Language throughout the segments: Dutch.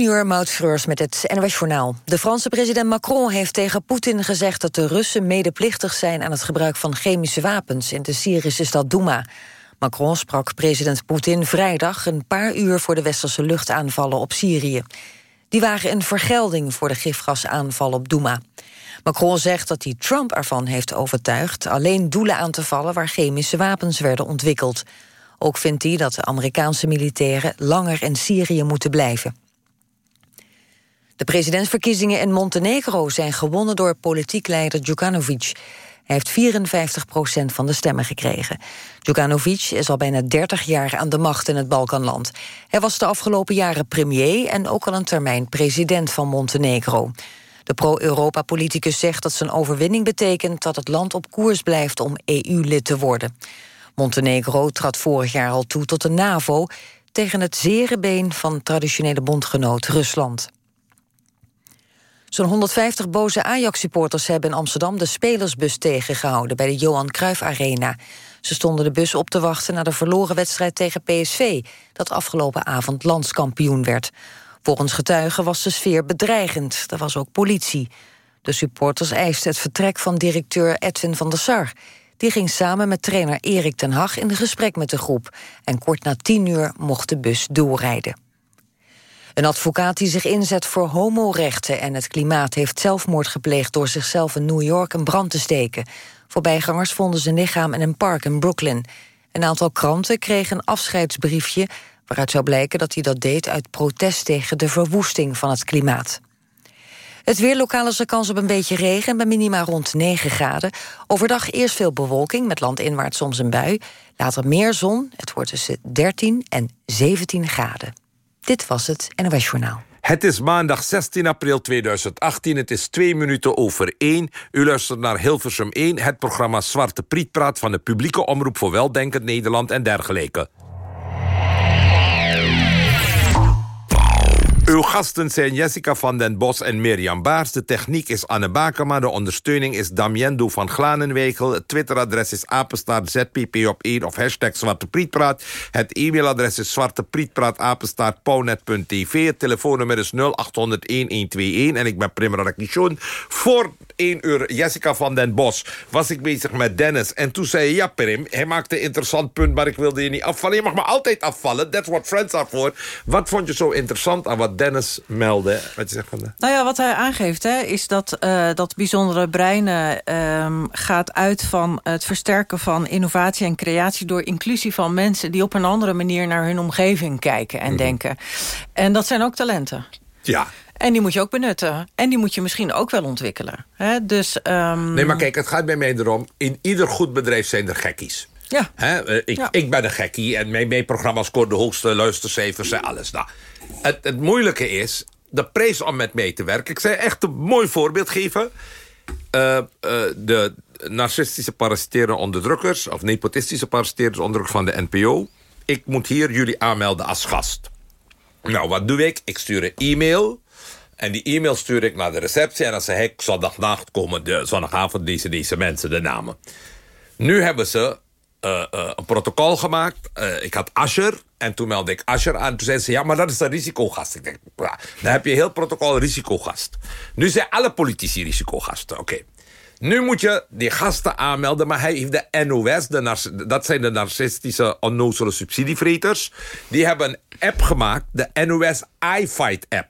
10 uur, Maud met het NOS Journaal. De Franse president Macron heeft tegen Poetin gezegd... dat de Russen medeplichtig zijn aan het gebruik van chemische wapens... in de Syrische stad Douma. Macron sprak president Poetin vrijdag... een paar uur voor de westerse luchtaanvallen op Syrië. Die waren een vergelding voor de gifgasaanval op Douma. Macron zegt dat hij Trump ervan heeft overtuigd... alleen doelen aan te vallen waar chemische wapens werden ontwikkeld. Ook vindt hij dat de Amerikaanse militairen langer in Syrië moeten blijven. De presidentsverkiezingen in Montenegro zijn gewonnen door politiek leider Djukanovic. Hij heeft 54 procent van de stemmen gekregen. Djukanovic is al bijna 30 jaar aan de macht in het Balkanland. Hij was de afgelopen jaren premier en ook al een termijn president van Montenegro. De pro-Europa-politicus zegt dat zijn overwinning betekent... dat het land op koers blijft om EU-lid te worden. Montenegro trad vorig jaar al toe tot de NAVO... tegen het zere been van traditionele bondgenoot Rusland. Zo'n 150 boze Ajax-supporters hebben in Amsterdam... de spelersbus tegengehouden bij de Johan Cruijff Arena. Ze stonden de bus op te wachten naar de verloren wedstrijd tegen PSV... dat afgelopen avond landskampioen werd. Volgens getuigen was de sfeer bedreigend. Er was ook politie. De supporters eisten het vertrek van directeur Edwin van der Sar. Die ging samen met trainer Erik ten Hag in gesprek met de groep. En kort na tien uur mocht de bus doorrijden. Een advocaat die zich inzet voor homorechten en het klimaat... heeft zelfmoord gepleegd door zichzelf in New York een brand te steken. Voorbijgangers vonden zijn lichaam in een park in Brooklyn. Een aantal kranten kregen een afscheidsbriefje... waaruit zou blijken dat hij dat deed uit protest tegen de verwoesting van het klimaat. Het weer lokaal is er kans op een beetje regen... bij minima rond 9 graden. Overdag eerst veel bewolking, met landinwaarts soms een bui. Later meer zon, het wordt tussen 13 en 17 graden. Dit was het NOS Journaal. Het is maandag 16 april 2018. Het is twee minuten over één. U luistert naar Hilversum 1, het programma Zwarte Prietpraat... van de publieke omroep voor Weldenkend Nederland en dergelijke. Uw gasten zijn Jessica van den Bos en Mirjam Baars. De techniek is Anne Bakema. De ondersteuning is Damiendo van Glanenwegel. Het Twitteradres is apenstaart ZPP op 1 of hashtag Zwarte. Het e-mailadres is zwarteprietpraat Het telefoonnummer is 0800-1121. En ik ben Prim Radakishun. Voor 1 uur Jessica van den Bos was ik bezig met Dennis. En toen zei je, ja Prim, hij maakte een interessant punt... maar ik wilde je niet afvallen. Je mag me altijd afvallen. That's what friends are for. Wat vond je zo interessant aan wat Dennis meldde. Wat je zegt van de... Nou ja, wat hij aangeeft hè, is dat uh, dat bijzondere brein uh, gaat uit van het versterken van innovatie en creatie... door inclusie van mensen die op een andere manier naar hun omgeving kijken en mhm. denken. En dat zijn ook talenten. Ja. En die moet je ook benutten. En die moet je misschien ook wel ontwikkelen. Hè? Dus, um... Nee, maar kijk, het gaat bij mij erom... in ieder goed bedrijf zijn er gekkies. Ja. Hè? Ik, ik ben een gekkie en mijn, mijn programma scoort de hoogste luistercijfers en alles. Nou, het, het moeilijke is de prijs om met mee te werken. Ik zou echt een mooi voorbeeld geven. Uh, uh, de narcistische parasiteren onderdrukkers... of nepotistische parasiteren onderdrukkers van de NPO. Ik moet hier jullie aanmelden als gast. Nou, wat doe ik? Ik stuur een e-mail... En die e-mail stuur ik naar de receptie. En dan zeg ik, zondagnacht komen de zondagavond deze, deze mensen, de namen. Nu hebben ze uh, uh, een protocol gemaakt. Uh, ik had Asher. En toen meldde ik Asher aan. Toen zei ze, ja, maar dat is een risicogast. Ik denk, ja, dan heb je heel protocol risicogast. Nu zijn alle politici risicogasten. Oké. Nu moet je die gasten aanmelden, maar hij heeft de NOS, de dat zijn de narcistische onnozele subsidievreters. Die hebben een app gemaakt, de NOS iFight app.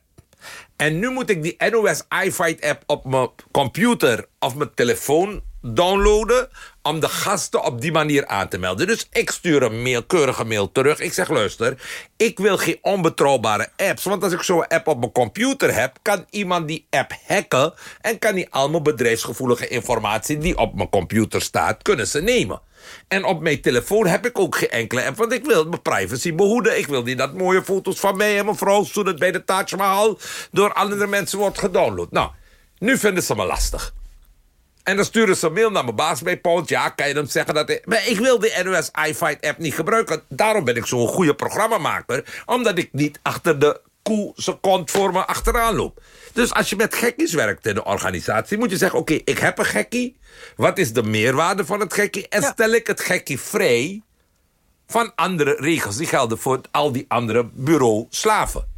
En nu moet ik die NOS iFight app op mijn computer of mijn telefoon downloaden om de gasten op die manier aan te melden. Dus ik stuur een mail, keurige mail terug. Ik zeg, luister, ik wil geen onbetrouwbare apps. Want als ik zo'n app op mijn computer heb... kan iemand die app hacken... en kan die allemaal bedrijfsgevoelige informatie... die op mijn computer staat, kunnen ze nemen. En op mijn telefoon heb ik ook geen enkele app... want ik wil mijn privacy behoeden. Ik wil niet dat mooie foto's van mij en mijn vrouw... toen het bij de Taj Mahal door andere mensen wordt gedownload. Nou, nu vinden ze me lastig. En dan sturen ze een mail naar mijn baas bij Pound. Ja, kan je hem zeggen dat... Ik... Maar ik wil de NOS iFight app niet gebruiken. Daarom ben ik zo'n goede programmamaker. Omdat ik niet achter de koe kont voor me achteraan loop. Dus als je met gekkies werkt in de organisatie... moet je zeggen, oké, ik heb een gekkie. Wat is de meerwaarde van het gekkie? En stel ik het gekkie vrij van andere regels... die gelden voor al die andere bureau-slaven.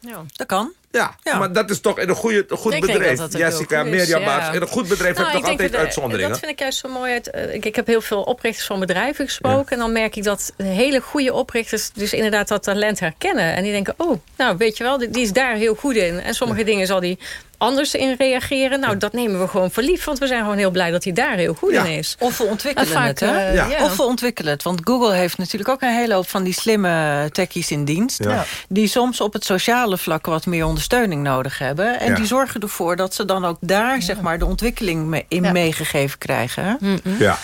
Ja, dat kan. Ja, maar dat is toch in een, goede, een goed bedrijf. Dat Jessica, Mirjam. In een goed bedrijf nou, heb je toch altijd uitzonderingen? Dat vind ik juist zo mooi. Uit, eh, ik, ik heb heel veel oprichters van bedrijven gesproken. En dan merk ik dat hele goede oprichters... dus inderdaad dat talent herkennen. En die denken, oh, nou weet je wel, die, die is daar heel goed in. En sommige dingen zal die anders in reageren. Nou, dat nemen we gewoon voor lief. Want we zijn gewoon heel blij dat hij daar heel goed in is. Of we ontwikkelen het, hè? Uh, Of we ontwikkelen het. Want Google heeft natuurlijk ook een hele hoop van die slimme techies in dienst. Die soms op het sociale vlak wat meer ondersteuning nodig hebben. En die zorgen ervoor dat ze dan ook daar zeg maar, de ontwikkeling in meegegeven krijgen. Ja.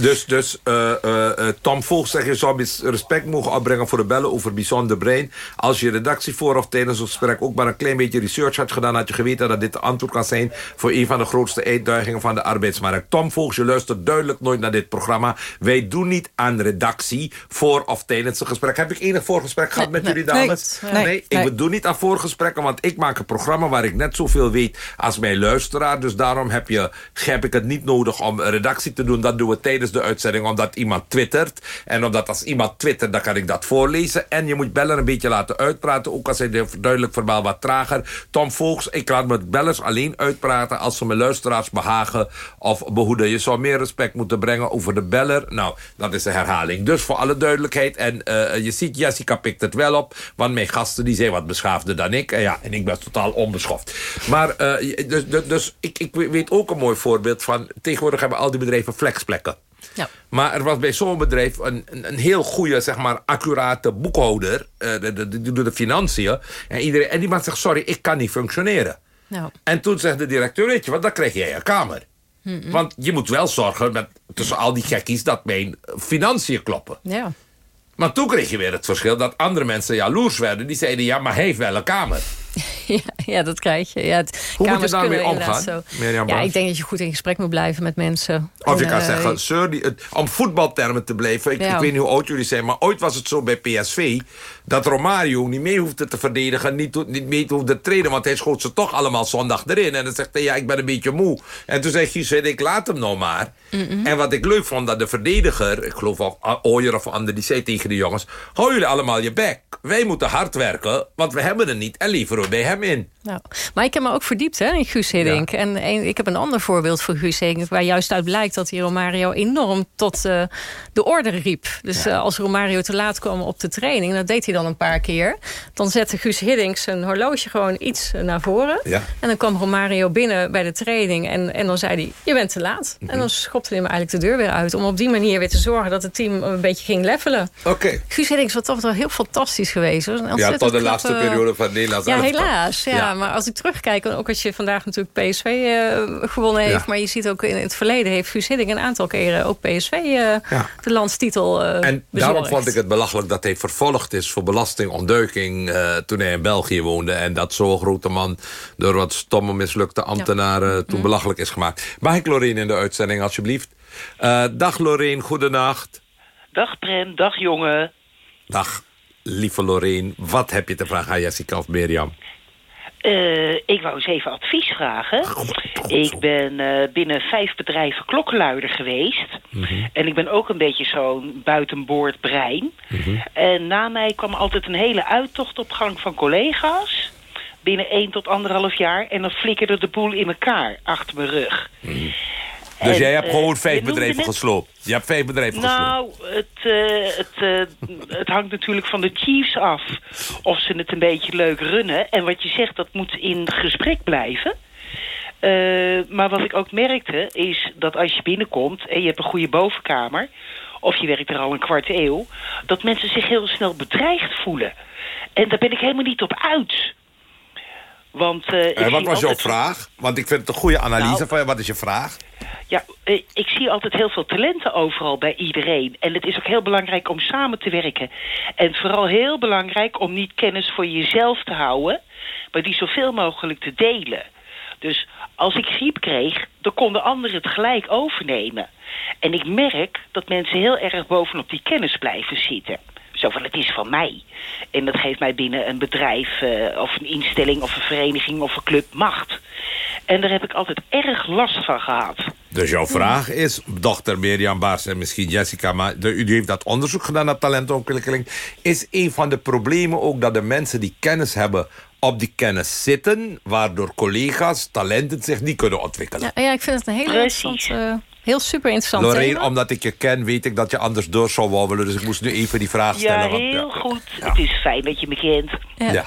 Dus, dus uh, uh, Tom Volk zegt, je zou respect mogen opbrengen voor de bellen over bijzonder brein. Als je redactie voor of tijdens het gesprek ook maar een klein beetje research had gedaan... had je geweten dat dit de antwoord kan zijn voor een van de grootste uitdagingen van de arbeidsmarkt. Tom Volks, je luistert duidelijk nooit naar dit programma. Wij doen niet aan redactie voor of tijdens een gesprek. Heb ik enig voorgesprek gehad met jullie dames? Nee, nee, nee, ik doe niet aan voorgesprekken, want ik maak een programma waar ik net zoveel weet als mijn luisteraar. Dus daarom heb, je, heb ik het niet nodig om redactie te doen. Dat doen we tijdens de uitzending omdat iemand twittert. En omdat als iemand twittert, dan kan ik dat voorlezen. En je moet bellen een beetje laten uitpraten. Ook als hij duidelijk verbaal wat trager. Tom Volks, ik laat met bellers alleen uitpraten... als ze mijn luisteraars behagen of behoeden. Je zou meer respect moeten brengen over de beller. Nou, dat is een herhaling. Dus voor alle duidelijkheid. En uh, je ziet, Jessica pikt het wel op. Want mijn gasten die zijn wat beschaafder dan ik. En ja, en ik ben totaal onbeschoft. Maar uh, dus, dus, dus ik, ik weet ook een mooi voorbeeld van... tegenwoordig hebben al die bedrijven flexplekken. Ja. Maar er was bij zo'n bedrijf een, een, een, heel goede, zeg maar, accurate boekhouder. Uh, de, de, de, de, financiën. En, iedereen, en die man zegt, sorry, ik kan niet functioneren. Nou. En toen zegt de directeur, weet je wat, dan krijg jij een kamer. Want je moet wel zorgen, met, tussen al die gekkies, dat mijn financiën kloppen. Ja. Maar toen kreeg je weer het verschil dat andere mensen jaloers werden. Die zeiden, ja, maar hij heeft wel een kamer. Ja, ja, dat krijg je. Ja, het, Hoe moet je daarmee omgaan? Zo. Ja, ik denk dat je goed in gesprek moet blijven met mensen. Of je kan uh, zeggen, sir, die, om voetbaltermen te blijven. Ik, ik, weet niet hoe oud jullie zijn, maar ooit was het zo bij PSV... dat Romario niet mee hoefde te verdedigen, niet, niet mee hoefde te treden... want hij schoot ze toch allemaal zondag erin. En dan zegt hij, ja, ik ben een beetje moe. En toen zei Gies, ik laat hem nou maar. En wat ik leuk vond, dat de verdediger... ik geloof of Ooyer of ander, die zei tegen de jongens... hou jullie allemaal je bek. Wij moeten hard werken, want we hebben het niet. En liever bij hem in. Nou, maar ik heb me ook verdiept hè, in Guus Hiddink. En ik heb een ander voorbeeld voor Guus Hiddink... waar juist uit blijkt dat hij Romario enorm tot uh, de orde riep. Dus uh, als Romario te laat kwam op de training... dat deed hij dan een paar keer... dan zette Guus Hiddink zijn horloge gewoon iets naar voren. Ja. En dan kwam Romario binnen bij de training... en, en dan zei hij, je bent te laat. En dan schopte hij hem eigenlijk de deur weer uit... om op die manier weer te zorgen dat het team een beetje ging levelen. Oké. Okay. Guus Hiddink was toch wel heel fantastisch geweest. Ja, tot de laatste periode van Nederland. Ja, helaas. Ja, ja, maar als ik terugkijk, ook als je vandaag natuurlijk PSV uh, gewonnen heeft... maar je ziet ook in het verleden heeft Guus Hiddink een aantal keren ook PSV uh, de landstitel uh, En daarom vond ik het belachelijk dat hij vervolgd is voor belastingontduiking... toen hij in België woonde. En dat zo'n grote man door wat stomme mislukte ambtenaren toen belachelijk is gemaakt. Mag ik Loreen in de uitzending alsjeblieft? dag Loreen, goedenacht. Dag Pren, dag jongen. Dag lieve Loreen. Wat heb je te vragen aan Jessica of Mirjam? Uh, ik wou eens even advies vragen. Ik ben uh, binnen vijf bedrijven klokkenluider geweest. Mhm. En ik ben ook een beetje zo'n buitenboord brein. Mhm. En na mij kwam altijd een hele uittocht op gang van collega's. Binnen één tot anderhalf jaar. En dan flikkerde de boel in elkaar achter mijn rug. Mhm. Dus jij hebt gewoon vijf bedrijven gesloopt? Je hebt vijf bedrijven nou, gesloopt? Nou, het, het, het hangt natuurlijk van de Chiefs af. Of ze het een beetje leuk runnen. En wat je zegt, dat moet in gesprek blijven. maar wat ik ook merkte, is dat als je binnenkomt... en je hebt een goede bovenkamer... of je werkt er al een kwart eeuw... dat mensen zich heel snel bedreigd voelen. En daar ben ik helemaal niet op uit... Want, uh, wat was jouw vraag? Want ik vind het een goede analyse nou, van je. Wat is je vraag? Ja, eh, ik zie altijd heel veel talenten overal bij iedereen. En het is ook heel belangrijk om samen te werken. En vooral heel belangrijk om niet kennis voor jezelf te houden... maar die zoveel mogelijk te delen. Dus als ik griep kreeg, dan konden anderen het gelijk overnemen. En ik merk dat mensen heel erg bovenop die kennis blijven zitten. Zo van, het is van mij. En dat geeft mij binnen een bedrijf uh, of een instelling of een vereniging of een club macht. En daar heb ik altijd erg last van gehad. Dus jouw vraag is, dochter Mirjam Baars en misschien Jessica... maar de, u heeft dat onderzoek gedaan naar talentontwikkeling... is een van de problemen ook dat de mensen die kennis hebben op die kennis zitten... waardoor collega's, talenten zich niet kunnen ontwikkelen. Ja, ja ik vind het een hele Precies. interessante, heel super interessant Lorraine, thema. omdat ik je ken, weet ik dat je anders door zou wobbelen. Dus ik moest nu even die vraag stellen. Ja, want- heel goed. Het is fijn dat je me kent. Ja.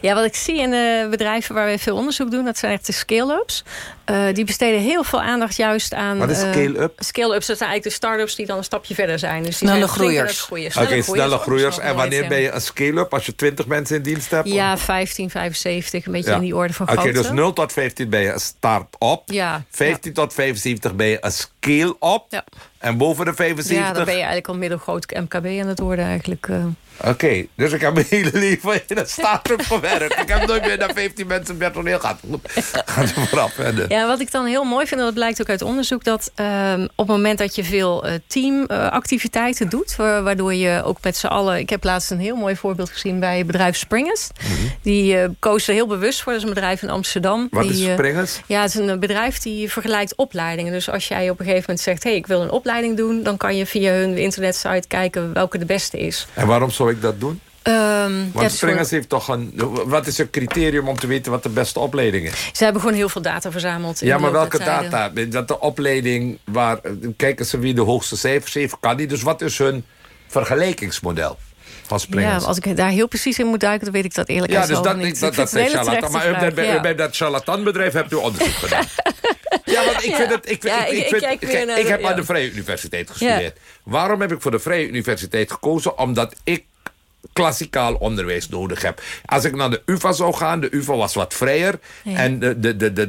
Ja. Ja, wat ik zie in de bedrijven waar we veel onderzoek doen... dat zijn echt de scale-ups. Eh, die besteden heel veel aandacht juist aan... Wat is eh, scale-up? Scale-ups, dat zijn eigenlijk de start-ups die dan een stapje verder zijn. Dus die Snelle zijn groeiers. het groeien. Oké, snelle groeiers. En wanneer ben ja. je een scale-up? Als je 20 mensen in dienst hebt? Ja, 15, 75, een beetje Ja. in die orde van Oké, grootte. dus 0 tot 15 ben je een start-up. Ja, 15 tot 75 ben je een scale-up. Ja. En boven de Ja, 75... dan ben je eigenlijk al middelgroot MKB aan het worden eigenlijk. eh. Oké, dus ik heb mijn hele leven in een start-up gewerkt. Ik heb nooit meer naar 15 mensen personeel gehad. Goed, Gaan ze vooraf verder. Ja, wat ik dan heel mooi vind, en dat blijkt ook uit onderzoek... dat ehm, op het moment dat je veel eh, teamactiviteiten doet... wa- waardoor je ook met z'n allen... Ik heb laatst een heel mooi voorbeeld gezien bij bedrijf Springers. Die eh kozen heel bewust voor. Dat is een bedrijf in Amsterdam. Wat die, is eh, Springers? Ja, het is een bedrijf die vergelijkt opleidingen. Dus als jij op een gegeven moment zegt... hey, ik wil een opleiding doen... dan kan je via hun internetsite kijken welke de beste is. En waarom zou ik dat doen? Ehm, ja, Want het Springers heeft toch een... Wat is een criterium om te weten wat de beste opleiding is? Ze hebben gewoon heel veel data verzameld. Ja, maar welke tijden. data? Dat de opleiding waar... Kijken ze wie de hoogste cijfers heeft, kan die. Dus wat is hun vergelijkingsmodel van Ja, als ik daar heel precies in moet duiken, dan weet ik dat eerlijk Ja, gezegd dus wel dat, niet. dat, dat, het charlatan. Maar bij, ja. dat charlatanbedrijf hebt u onderzoek gedaan. Ja, want ik vind het... Ik, Ja, ik, kijk de- heb ja. aan de Vrije Universiteit gestudeerd. Waarom heb ik voor de Vrije Universiteit gekozen? Omdat ik klassikaal onderwijs nodig heb. Als ik naar de UvA zou gaan, de UvA was wat vrijer... en de, de, de, de,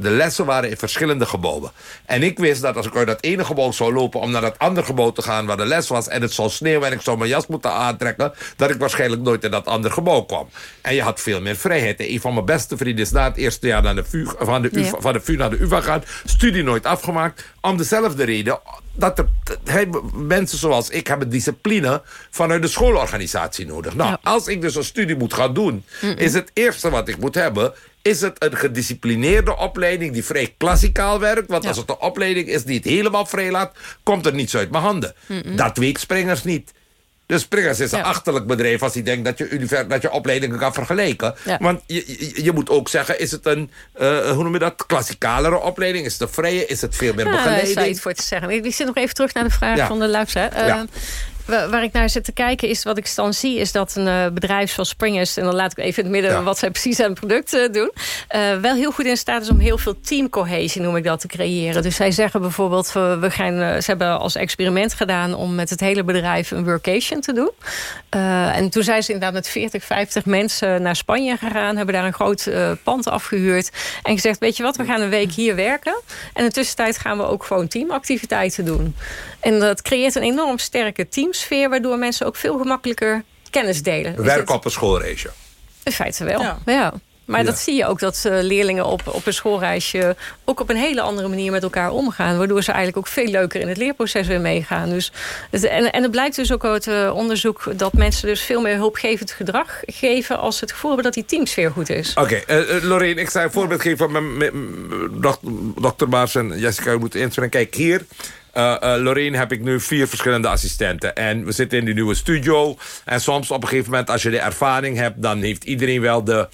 de, lessen waren in verschillende gebouwen. En ik wist dat als ik uit dat ene gebouw zou lopen... om naar dat andere gebouw te gaan waar de les was... en het zou sneeuwen en ik zou mijn jas moeten aantrekken... dat ik waarschijnlijk nooit in dat andere gebouw kwam. En je had veel meer vrijheid. En een van mijn beste vrienden is na het eerste jaar naar de VU, van, de UvA, Ja. van de VU naar de UvA gaan... studie nooit afgemaakt, om dezelfde reden... dat er, mensen zoals ik hebben discipline vanuit de schoolorganisatie nodig. Nou, Ja. als ik dus een studie moet gaan doen... is het eerste wat ik moet hebben... is het een gedisciplineerde opleiding die vrij klassikaal werkt. Want Ja. als het een opleiding is die het helemaal vrij laat... komt er niets uit mijn handen. Dat weet Springers niet. Dus Springers is een Ja. achterlijk bedrijf als hij denkt dat je, univer- dat je opleidingen kan vergelijken. Ja. Want je, je, je moet ook zeggen, is het een, eh, hoe noem je dat, klassikalere opleiding? Is het een vrije? Is het veel meer Ja, begeleiding? is iets voor te zeggen. Ik ik zit nog even terug naar de vraag Ja. van de luisteraar. Eh, Ja. wa- Waar ik naar zit te kijken is wat ik dan zie... is dat een eh, bedrijf zoals Springers... en dan laat ik even in het midden Ja. wat zij precies aan het product eh, doen... eh, wel heel goed in staat is om heel veel teamcohesie, noem ik dat, te creëren. Dus zij zeggen bijvoorbeeld... we gaan, ze hebben als experiment gedaan... om met het hele bedrijf een workation te doen. En toen zijn ze inderdaad met 40, 50 mensen naar Spanje gegaan... hebben daar een groot pand afgehuurd... en gezegd, weet je wat, we gaan een week hier werken... en in de tussentijd gaan we ook gewoon teamactiviteiten doen. En dat creëert een enorm sterke teamsfeer... waardoor mensen ook veel gemakkelijker kennis delen. Werk dit- op een schoolreisje. in feite wel, Ja. ja. Maar Ja. dat zie je ook dat eh, leerlingen op, op een schoolreisje... ook op een hele andere manier met elkaar omgaan. Waardoor ze eigenlijk ook veel leuker in het leerproces weer meegaan. Dus, en, en het blijkt dus ook uit eh, onderzoek... dat mensen dus veel meer hulpgevend gedrag geven... als ze het gevoel hebben dat die teamsfeer goed is. Oké, eh, eh, Lorraine, ik zou een voorbeeld geven. Met, met, met- dokter Baars en Jessica, u moet inspreken. Kijk, hier... eh eh, Lorraine heb ik nu vier verschillende assistenten. En we zitten in die nieuwe studio. En soms op een gegeven moment, als je de ervaring hebt... dan heeft iedereen wel de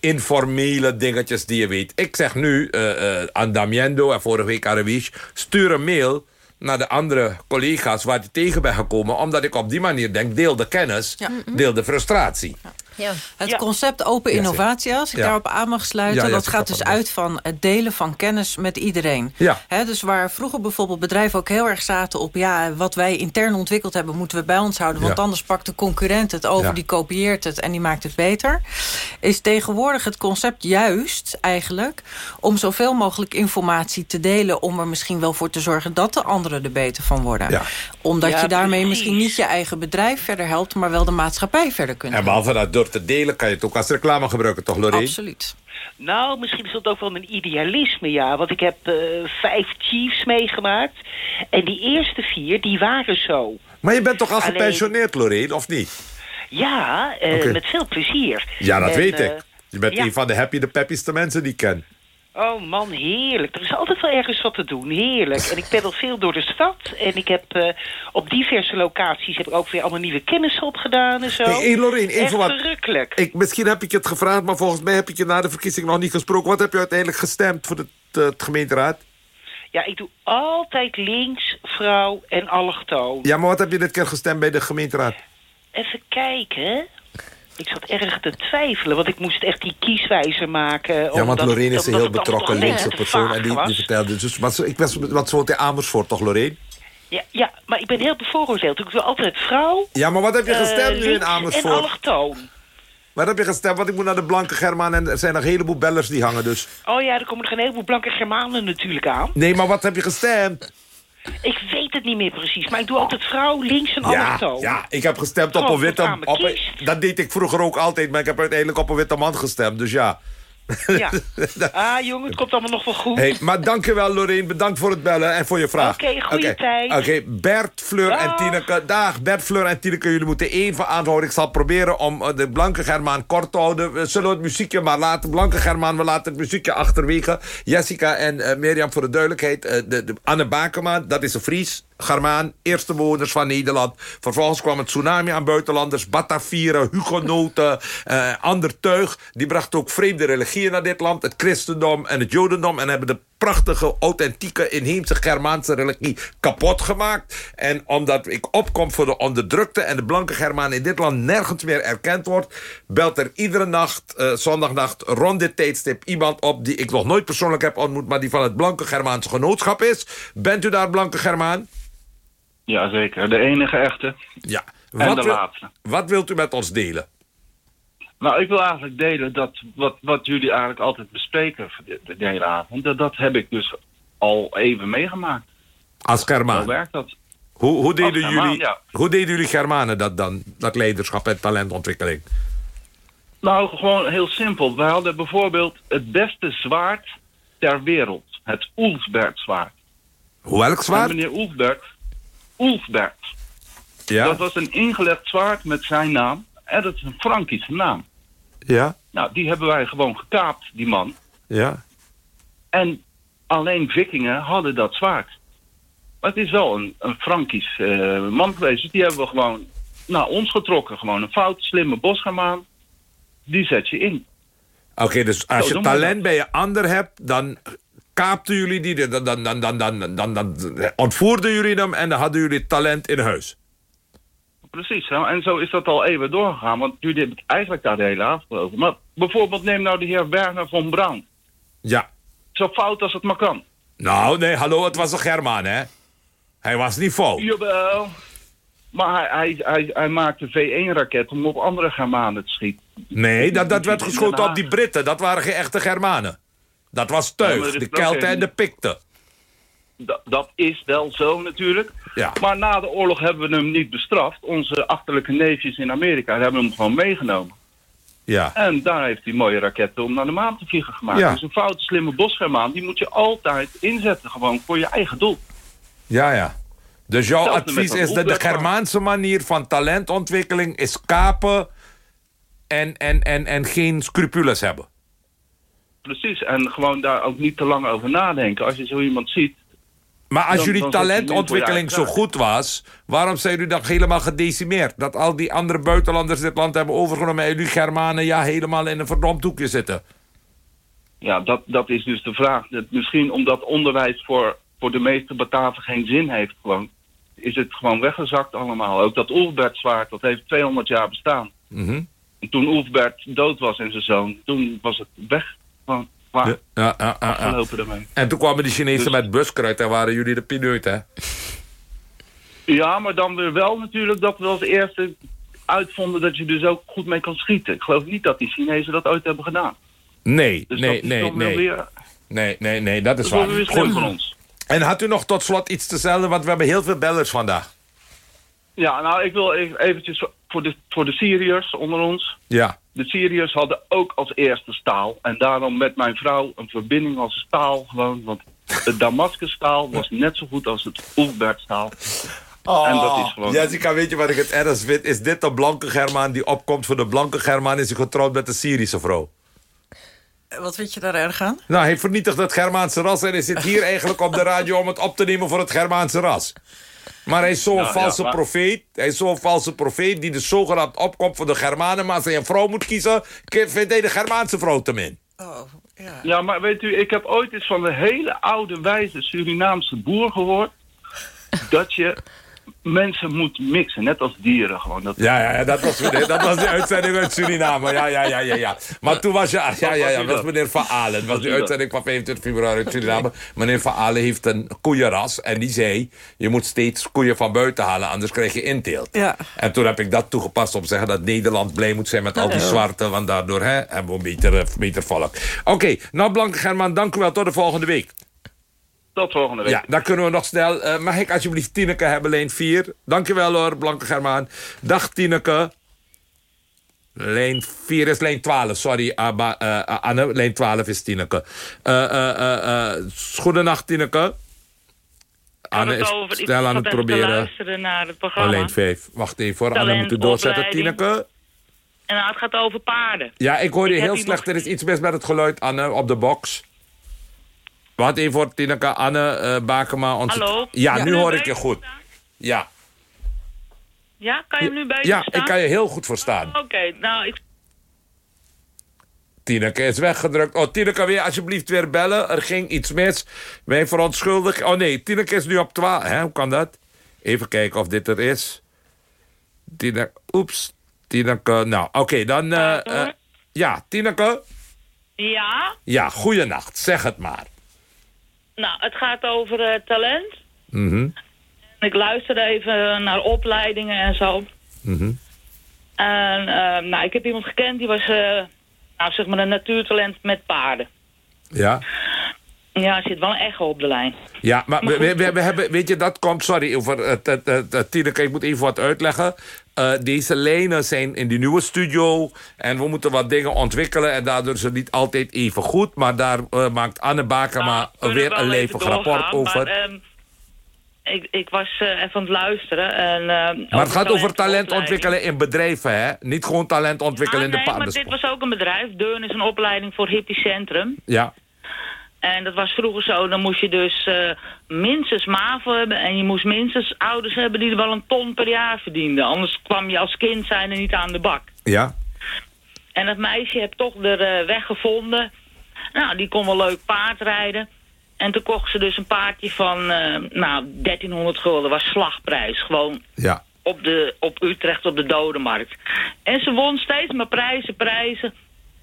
informele dingetjes die je weet. Ik zeg nu eh, aan Damiendo en vorige week aan stuur een mail naar de andere collega's waar je tegen bent gekomen... omdat ik op die manier denk, deel de kennis, Ja. deel de frustratie. Ja. Het Ja. concept open innovatie, als ik Ja. daarop aan mag sluiten... Ja, ja, dat gaat dus het. uit van het delen van kennis met iedereen. Dus waar vroeger bijvoorbeeld bedrijven ook heel erg zaten op... ja, wat wij intern ontwikkeld hebben, moeten we bij ons houden... want Ja. anders pakt de concurrent het over, Ja. die kopieert het... en die maakt het beter. Is tegenwoordig het concept juist eigenlijk... om zoveel mogelijk informatie te delen... om er misschien wel voor te zorgen dat de anderen er beter van worden. Ja. Omdat Ja, je daarmee precies. misschien niet je eigen bedrijf verder helpt... maar wel de maatschappij verder kunt En helpen. behalve dat door te delen kan je het ook als reclame gebruiken, toch Lorraine? Absoluut. Nou, misschien is dat ook wel mijn idealisme, ja. Want ik heb eh, vijf chiefs meegemaakt. En die eerste vier, die waren zo. Maar je bent toch al Alleen- gepensioneerd, Lorraine, of niet? Ja, eh, met veel plezier. Ja, dat En, weet eh, ik. Je bent ja. een van de happy, de peppyste mensen die ik ken. Oh man, heerlijk. Er is altijd wel ergens wat te doen. Heerlijk. En ik peddel veel door de stad. En ik heb uh, op diverse locaties heb ik ook weer allemaal nieuwe kennis opgedaan en zo. Hey, Loreen, even wat. Ik, misschien heb ik je het gevraagd, maar volgens mij heb ik je na de verkiezing nog niet gesproken. Wat heb je uiteindelijk gestemd voor de, uh, het gemeenteraad? Ja, ik doe altijd links, vrouw en allochtoon. Ja, maar wat heb je dit keer gestemd bij de gemeenteraad? Even kijken. Ik zat erg te twijfelen, want ik moest echt die kieswijze maken. Ja, want Loreen is een heel betrokken linkse persoon. En die, vertelde dus... Wat, ik was wat in Amersfoort, toch, Loreen? Ja, ja, maar ik ben heel bevooroordeeld. Ik doe altijd vrouw, Ja, maar wat heb je eh, gestemd nu in links en Amersfoort? allochtoon. Wat heb je gestemd? Want ik moet naar de Blanke Germaan en er zijn nog een heleboel bellers die hangen, dus... Oh ja, er komen nog een heleboel blanke Germanen natuurlijk aan. Nee, maar wat heb je gestemd? Ik weet het niet meer precies, maar ik doe altijd vrouw, links en Ja, allochtoon. ja, ik heb gestemd op een witte... Op kiest. dat deed ik vroeger ook altijd, maar ik heb uiteindelijk op een witte man gestemd, dus ja. Ja. Ah, jongen, het komt allemaal nog wel goed. Hey, maar dankjewel Loreen, bedankt voor het bellen en voor je vraag. Oké, goeie Oké, tijd. Oké, Bert, Fleur en. Tineke. Dag, Bert, Fleur en Tineke, jullie moeten even aanhouden. Ik zal proberen om eh, de Blanke Germaan kort te houden. We zullen het muziekje maar laten. Blanke Germaan, we laten het muziekje achterwege. Jessica en eh, Mirjam voor de duidelijkheid. eh, de, de, Anne Bakema, dat is een Fries. Germaan, eerste bewoners van Nederland. Vervolgens kwam het tsunami aan buitenlanders. Batavieren, Hugonoten, eh, ander tuig. Die brachten ook vreemde religieën naar dit land. Het christendom en het jodendom. En hebben de prachtige, authentieke, inheemse Germaanse religie kapot gemaakt. En omdat ik opkom voor de onderdrukte en de blanke Germaan in dit land nergens meer erkend wordt, belt er iedere nacht, eh, zondagnacht, rond dit tijdstip iemand op die ik nog nooit persoonlijk heb ontmoet, maar die van het blanke Germaanse genootschap is. Bent u daar blanke Germaan? Jazeker, de enige echte. Ja. En de wil- laatste. wat wilt u met ons delen? Nou, ik wil eigenlijk delen dat wat, wat jullie eigenlijk altijd bespreken de, de, hele avond, dat, dat heb ik dus al even meegemaakt. Als Germaan. werkt dat. Hoe, hoe, deden Germaan, jullie, ja. hoe deden jullie Germanen dat dan? Dat leiderschap en talentontwikkeling? Nou, gewoon heel simpel. Wij hadden bijvoorbeeld het beste zwaard ter wereld. Het Ulfberg-zwaard. Hoe welk En zwaard? meneer Ulfberg, Ulfberg, Ja? dat was een ingelegd zwaard met zijn naam. En dat is een Frankische naam. Ja? Nou, die hebben wij gewoon gekaapt, die man. Ja? En alleen vikingen hadden dat zwaard. Maar het is wel een, een Frankisch eh, man geweest. Dus die hebben we gewoon naar ons getrokken. Gewoon een fout, slimme bosgermaan. Die zet je in. Oké, dus als Zo je talent bij je ander hebt, dan kaapten jullie die, dan, dan, dan, dan, dan, dan, dan ontvoerden jullie hem en dan hadden jullie talent in huis. Precies. En zo is dat al even doorgegaan. Want jullie hebben het eigenlijk daar de hele avond over. Maar bijvoorbeeld neem nou de heer Werner von Braun. Ja. Zo fout als het maar kan. Nou, nee, hallo, het was een Germaan, hè? Hij was niet fout. Jawel. Maar hij, hij, hij, hij maakte V1-raket om op andere Germanen te schieten. Nee, dat, dat werd geschoten op die Britten. Dat waren geen echte Germanen. Dat was Ja, is de Kelten en de Picten. Dat, dat is wel zo natuurlijk. Ja. Maar na de oorlog hebben we hem niet bestraft. Onze achterlijke neefjes in Amerika hebben hem gewoon meegenomen. Ja. En daar heeft hij mooie raketten om naar de maan te vliegen gemaakt. Ja. Dus een foute, slimme bosgermaan, die moet je altijd inzetten. Gewoon voor je eigen doel. Ja, ja. Dus jouw advies is dat de Germaanse manier van talentontwikkeling is kapen en, en, en, en geen scrupules hebben. Precies. En gewoon daar ook niet te lang over nadenken. Als je zo iemand ziet. Maar als Dan- jullie dan talentontwikkeling zo goed was, waarom zijn jullie dan helemaal gedecimeerd? Dat al die andere buitenlanders dit land hebben overgenomen en jullie Germanen ja helemaal in een verdomd hoekje zitten. Ja, dat, dat is dus de vraag. Dat misschien omdat onderwijs voor, voor de meeste Bataven geen zin heeft gewoon. Is het gewoon weggezakt allemaal. Ook dat Ulfbert zwaard, dat heeft 200 jaar bestaan. Mhm. En toen Ulfbert dood was en zijn zoon, toen was het weg. Gewoon Ja. En toen kwamen de Chinezen Dus- met buskruid en waren jullie de pineut, hè? Ja, maar dan weer wel natuurlijk dat we als eerste uitvonden dat je dus ook goed mee kan schieten. Ik geloof niet dat die Chinezen dat ooit hebben gedaan. Nee, Dus nee, nee, nee. Weer, Nee, nee, nee, dat is dat waar. Goed. van ons. En had u nog tot slot iets te stellen, want we hebben heel veel bellers vandaag. Ja, nou, ik wil even- eventjes voor de, voor de Syriërs onder ons. Ja. De Syriërs hadden ook als eerste staal. En daarom met mijn vrouw een verbinding als staal gewoon. Want het Damascus-staal was net zo goed als het Ulfbert-staal. En dat is gewoon- Jessica, weet je wat ik het ergst vind? Is dit de blanke Germaan die opkomt voor de blanke Germaan... is hij getrouwd met een Syrische vrouw? Wat vind je daar erg aan? Nou, hij vernietigt het Germaanse ras... en hij zit hier eigenlijk op de radio om het op te nemen voor het Germaanse ras. Maar hij is zo'n Nou, ja, valse maar- profeet. Hij is zo'n valse profeet die de zogenaamd opkomt voor de Germanen. Maar als hij een vrouw moet kiezen, ki- vindt hij de Germaanse vrouw te min. Oh, ja. Ja, maar weet u, ik heb ooit eens van een hele oude wijze Surinaamse boer gehoord... dat je mensen moet mixen, net als dieren gewoon. Dat, Ja, ja, ja dat, was, dat was de uitzending uit Suriname. Ja, ja, ja, ja, ja. Maar toen was je... Ja, ja, ja, dat was meneer Van Alen. Het was de dat? uitzending van 25 februari uit Suriname. Meneer Van Alen heeft een koeienras. En die zei, je moet steeds koeien van buiten halen, anders krijg je inteelt. Ja. En toen heb ik dat toegepast om te zeggen dat Nederland blij moet zijn met al die zwarte. Want daardoor hè, hebben we een beter, beter volk. Oké, nou Blanke Germaan, dank u wel. Tot de volgende week. Tot volgende week. Ja, dan kunnen we nog snel. eh, mag ik alsjeblieft Tineke hebben, lijn 4? Dankjewel hoor, Blanke Germaan. Dag Tineke. Lijn 4 is lijn 12, sorry Abba, eh, eh, Anne. Lijn 12 is Tineke. Eh eh eh eh, goedenacht Tineke. Anne is over- snel aan het proberen. luisteren naar het programma. lijn 5. Wacht even voor Anne moet u doorzetten. Tineke. En nou, het gaat over paarden. Ja, ik hoor je heel slecht. nog- Er is iets mis met het geluid, Anne, op de box. Wacht even voor Tineke. Anne eh Bakema. Onze... Hallo? Ja, Ja. nu hoor ik je goed. Ja. Ja, kan je hem nu beter Ja, verstaan? ik kan je heel goed verstaan. Oké, nou, ik... Tineke is weggedrukt. Oh, Tineke, wil je alsjeblieft weer bellen? Er ging iets mis. Wij verontschuldigen. Oh nee, Tineke is nu op 12. Hè, hoe kan dat? Even kijken of dit er is. Tineke, oeps. Tineke, nou, oké, dan... eh, eh, ja, Tineke. Ja, Ja, goeienacht. Zeg het maar. Nou, het gaat over eh, talent. Mhm, Ik luisterde even naar opleidingen en zo. mhm. En eh, nou, ik heb iemand gekend die was, eh, nou, zeg maar, een natuurtalent met paarden. Ja. Ja, er zit wel een echo op de lijn. Ja, maar we, we, we- we hebben, weet je, dat komt, sorry, over het, het, het, het Tineke, ik moet even wat uitleggen. Eh, deze lijnen zijn in die nieuwe studio en we moeten wat dingen ontwikkelen en daardoor het niet altijd even goed. Maar daar eh, maakt Anne Bakema Nou, weer een levig rapport over. Maar, ehm, ik, ik was eh, even aan het luisteren. En, maar het gaat over talent ontwikkelen in bedrijven, hè? Niet gewoon talent ontwikkelen Ah, in de nee, maar dit was ook een bedrijf. Deun is een opleiding voor Hippie-centrum. Ja, En dat was vroeger zo, dan moest je dus eh, minstens MAVO hebben... en je moest minstens ouders hebben die er wel een ton per jaar verdienden. Anders kwam je als kind zijn er niet aan de bak. ja, En dat meisje heeft toch de eh, weg gevonden. Nou, die kon wel leuk paardrijden. En toen kocht ze dus een paardje van, eh, nou, 1300 gulden. was slagprijs. Gewoon ja. op, de, op Utrecht op de dodenmarkt. En ze won steeds maar prijzen, prijzen.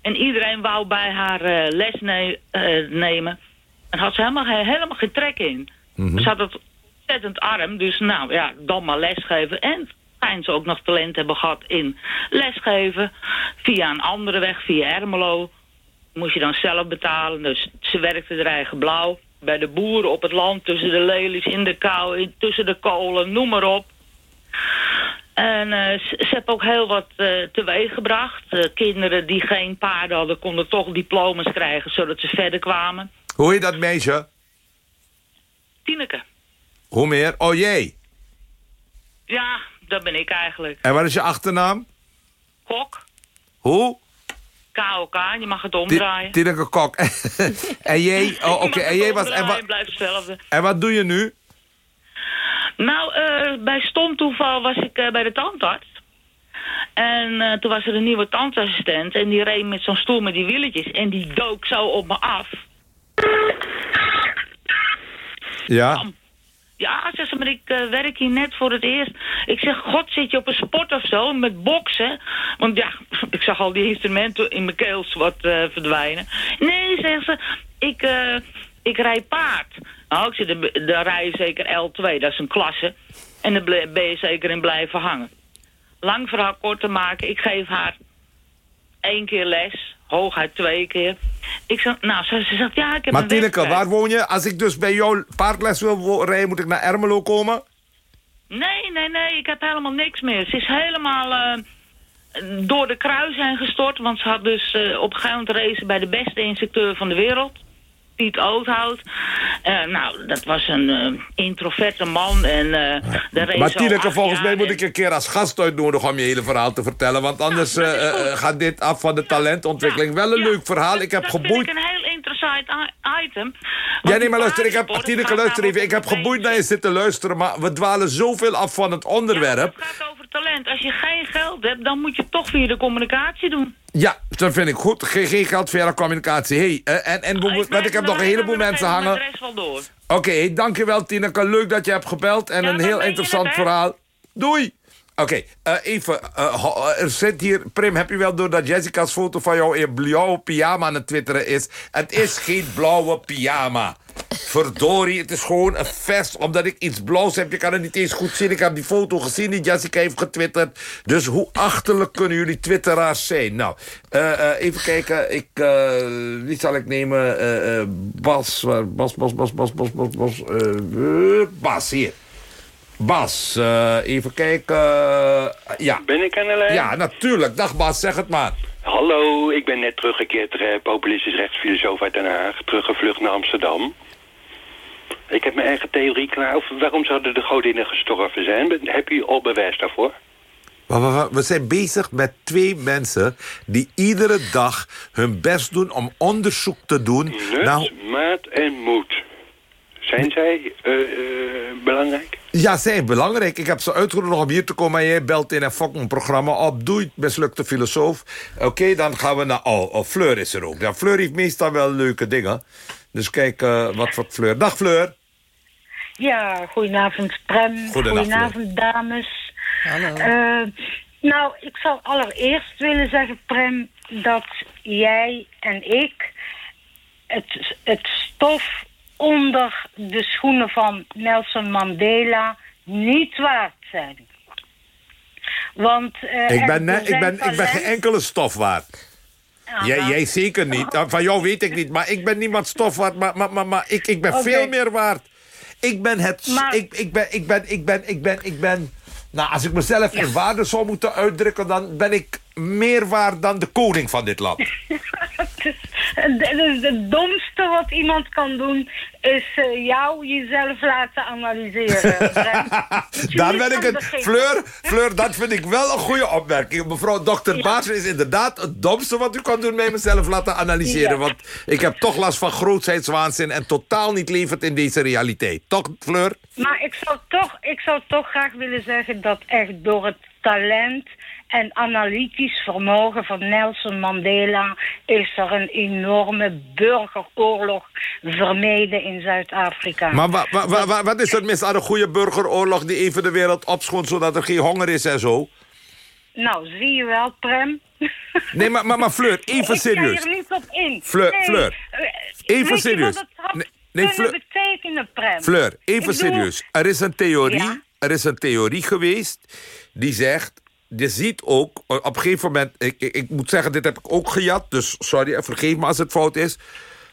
En iedereen wou bij haar eh, les ne- eh, nemen. En had ze helemaal, geen- helemaal geen trek in. Ze had het ontzettend arm. Dus nou ja, dan maar lesgeven. En schijnt ze ook nog talent hebben gehad in lesgeven. Via een andere weg, via Ermelo. Moest je dan zelf betalen. Dus ze werkte er eigen blauw. Bij de boeren op het land, tussen de lelies, in de kou, in, tussen de kolen, noem maar op. En eh, ze, ze hebben ook heel wat eh teweeg gebracht. Eh, kinderen die geen paarden hadden, konden toch diploma's krijgen, zodat ze verder kwamen. Hoe heet dat meisje? Tineke. Hoe meer? Oh jee. Ja, dat ben ik eigenlijk. En wat is je achternaam? Kok. Hoe? KOK, je mag het omdraaien. Tineke Kok. en jij? Oh, oké. En het jij was... En wat, hetzelfde. en wat doe je nu? Nou, eh, bij stom toeval was ik eh, bij de tandarts. En eh, toen was er een nieuwe tandartsassistent. En die reed met zo'n stoel met die wieltjes. En die dook zo op me af. Ja. Ja, zegt ze, maar ik werk hier net voor het eerst. Ik zeg, god, zit je op een sport of zo met boksen? Want ja, ik zag al die instrumenten in mijn keels wat verdwijnen. Nee, zegt ze, ik, ik rijd paard. Nou, ik zeg, daar rij je zeker L2, dat is een klasse. En daar ben je zeker in blijven hangen. Lang verhaal kort te maken, ik geef haar één keer les, hooguit twee keer. Ik zeg, nou, ze, ze zegt, ja, ik heb Maar een Tineke, waar woon je? Als ik dus bij jou paardles wil rijden, moet ik naar Ermelo komen? Nee, nee, nee, ik heb helemaal niks meer. Ze is helemaal eh, door de kruis heen gestort. Want ze had dus eh, op een gegeven moment racen bij de beste instructeur van de wereld. Piet Oothout. Uh, nou, dat was een uh, introverte man. En, uh, de maar Tineke, volgens mij moet ik een keer als gast uitnodigen... om je hele verhaal te vertellen. Want anders gaat dit af van de talentontwikkeling. Wel een leuk verhaal. Ik heb geboeid... een heel interessant item. Ja, nee, maar luister, ik heb, Tineke, luister even. Ik heb geboeid naar je zitten luisteren... maar we dwalen zoveel af van het onderwerp. het gaat over talent. Als je geen geld hebt, dan moet je toch via de communicatie doen. Ja, dat vind ik goed. Geen, geen geld via de communicatie. Hey, uh, en, en Nou, ik, ik heb nog een heleboel mensen hangen. Oké, okay, hey, dankjewel Tineke. Leuk dat je hebt gebeld. En ja, een heel interessant het, verhaal. Doei! Oké, okay, uh, even. Uh, er zit hier. Prim, heb je wel door dat Jessica's foto van jou in blauwe pyjama aan het twitteren is? Het is geen blauwe pyjama. Verdorie, het is gewoon een vest. Omdat ik iets blauws heb, je kan het niet eens goed zien. Ik heb die foto gezien die Jessica heeft getwitterd. Dus hoe achterlijk kunnen jullie twitteraars zijn? Nou, uh, uh, even kijken. Ik, uh, wie zal ik nemen? Bas, Bas, Bas, Bas, Bas, Bas, Bas, Bas. Bas, hier. Bas, even kijken. ja. Ben ik aan de lijn? Ja, natuurlijk. Dag Bas, zeg het maar. Hallo, ik ben net teruggekeerd, uh, populistisch rechtsfilosoof uit Den Haag. Teruggevlucht naar Amsterdam. Ik heb mijn eigen theorie klaar. Of waarom zouden de godinnen gestorven zijn? Heb je al bewijs daarvoor? We zijn bezig met twee mensen die iedere dag hun best doen om onderzoek te doen. Nut, naar... maat en moed. Zijn zij uh, uh, belangrijk? Ja, zijn belangrijk. Ik heb ze uitgenodigd om hier te komen. En jij belt in een fucking programma op. Doei, mislukte filosoof. Oké, okay, dan gaan we naar... Oh, oh, Fleur is er ook. Ja, Fleur heeft meestal wel leuke dingen. Dus kijk uh, wat voor Fleur. Dag Fleur. Ja, goedenavond Prem. Goedenavond dames. Hallo. Uh, nou, ik zou allereerst willen zeggen, Prem... dat jij en ik het, het stof onder de schoenen van Nelson Mandela niet waard zijn. Want, uh, ik, ben, ik, ben, ik ben geen enkele stof waard. Jij, jij zeker niet. Van jou weet ik niet. Maar ik ben niemand stof waard. Maar, maar, maar, maar ik, ik ben okay. veel meer waard. Ik ben het... Maar, ik, ik, ben, ik, ben, ik, ben, ik ben... Ik ben nou, als ik mezelf ja. in waarde zou moeten uitdrukken... dan ben ik meer waard dan de koning van dit land. het domste wat iemand kan doen... is uh, jou jezelf laten analyseren. Daar ben ik het... Fleur, Fleur, dat vind ik wel een goede opmerking. Mevrouw dokter ja. Baas is inderdaad het domste wat u kan doen... mij mezelf laten analyseren. Ja. Want ik heb toch last van grootheidswaanzin... en totaal niet levend in deze realiteit. Toch, Fleur? Maar ik zou toch, ik zou toch graag willen zeggen... dat echt door het talent en analytisch vermogen van Nelson Mandela is er een enorme burgeroorlog vermeden in Zuid-Afrika. Maar wa, wa, wa, wa, wat is er mis aan een goede burgeroorlog die even de wereld opschoont zodat er geen honger is en zo? Nou, zie je wel, Prem. Nee, maar, maar, maar Fleur, even serieus. Ik ga hier niet op in. Fleur, nee. Fleur, even serieus. Het nee, nee, Fleur, betekenen, Prem? Fleur, even serieus. Er is een theorie, Ja? er is een theorie geweest die zegt je ziet ook, op een gegeven moment... Ik, ik, ik, moet zeggen, dit heb ik ook gejat, dus sorry, vergeef me als het fout is...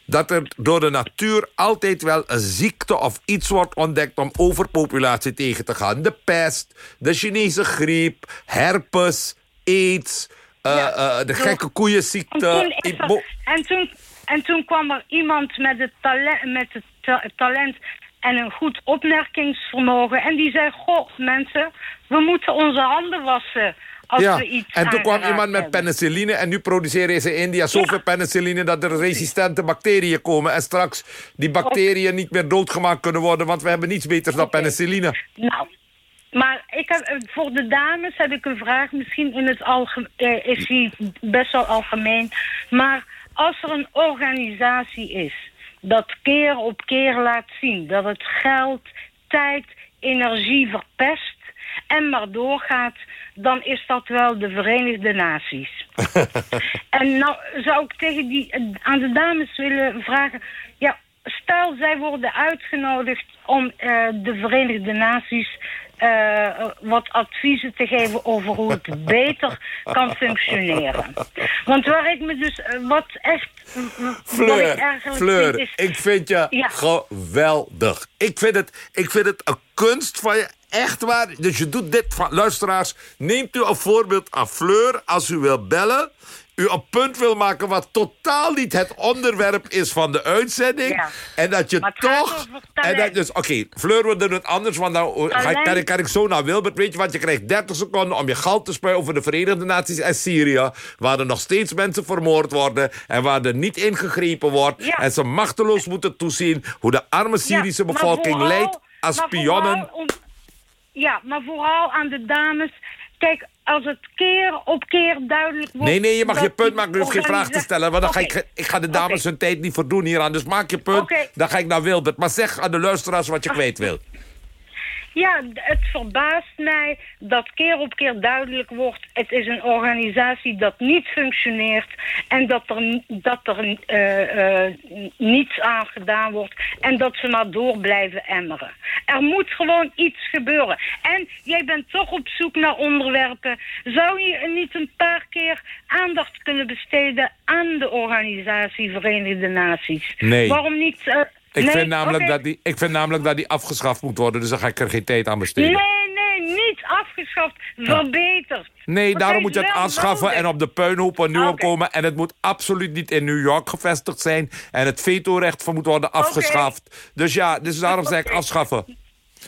dat er door de natuur altijd wel een ziekte of iets wordt ontdekt... om overpopulatie tegen te gaan. De pest, de Chinese griep, herpes, aids... Uh, uh, de gekke koeienziekte. En toen, er, en, toen, en toen kwam er iemand met het talent, met het ta talent en een goed opmerkingsvermogen. En die zei, goh, mensen, we moeten onze handen wassen als ja, we iets en toen kwam iemand met penicilline... en nu produceren ze in India zoveel penicilline... dat er resistente bacteriën komen... en straks die bacteriën niet meer doodgemaakt kunnen worden... want we hebben niets beters dan penicilline. Nou, maar ik heb, eh, voor de dames heb ik een vraag. Misschien in het algemeen is die best wel algemeen. Maar als er een organisatie is dat keer op keer laat zien dat het geld, tijd, energie verpest en maar doorgaat, dan is dat wel de Verenigde Naties. en nou zou ik tegen die, aan de dames willen vragen... ja, stel zij worden uitgenodigd om eh, de Verenigde Naties eh, wat adviezen te geven over hoe het beter kan functioneren. Want waar ik me dus, eh, wat echt... wat ik Fleur, Fleur, vind is- ik vind je Ja. geweldig. Ik vind, het, ik vind het een kunst van je. Echt waar. Dus je doet dit van... Luisteraars, neemt u een voorbeeld aan Fleur als u wil bellen. U een punt wil maken... wat totaal niet het onderwerp is van de uitzending. Ja. En dat je toch... En dat, dus, oké, Fleur, we doen het anders. Want dan ga ik, kan, ik, kan ik zo naar Wilbert. Weet je wat, je krijgt 30 seconden om je geld te spuien... over de Verenigde Naties en Syrië. Waar er nog steeds mensen vermoord worden. En waar er niet ingegrepen wordt. Ja. En ze machteloos moeten toezien... hoe de arme Syrische Ja, bevolking leidt als om- ja, maar vooral aan de dames. Kijk, als het keer op keer duidelijk wordt... Nee, nee, je mag je punt maken. Je hoeft geen vraag te stellen. Want dan ga ik, ik ga de dames hun tijd niet verdoen hieraan. Dus maak je punt. Dan ga ik naar Wilbert. Maar zeg aan de luisteraars wat je kwijt wil. Ja, het verbaast mij dat keer op keer duidelijk wordt... het is een organisatie dat niet functioneert... en dat er, dat er eh, eh, niets aan gedaan wordt... en dat ze maar door blijven emmeren. Er moet gewoon iets gebeuren. En jij bent toch op zoek naar onderwerpen. Zou je niet een paar keer aandacht kunnen besteden... aan de organisatie Verenigde Naties? Nee. Waarom niet... eh, Ik, nee? vind namelijk dat die, ik vind namelijk dat die afgeschaft moet worden. Dus dan ga ik er geen tijd aan besteden. Nee, nee, niet afgeschaft, verbeterd. Nee, daarom moet je het afschaffen nodig. en op de puinhoop een nieuwe Oké. komen. En het moet absoluut niet in New York gevestigd zijn. En het vetorecht moet worden afgeschaft. Dus ja, dus daarom zeg ik afschaffen.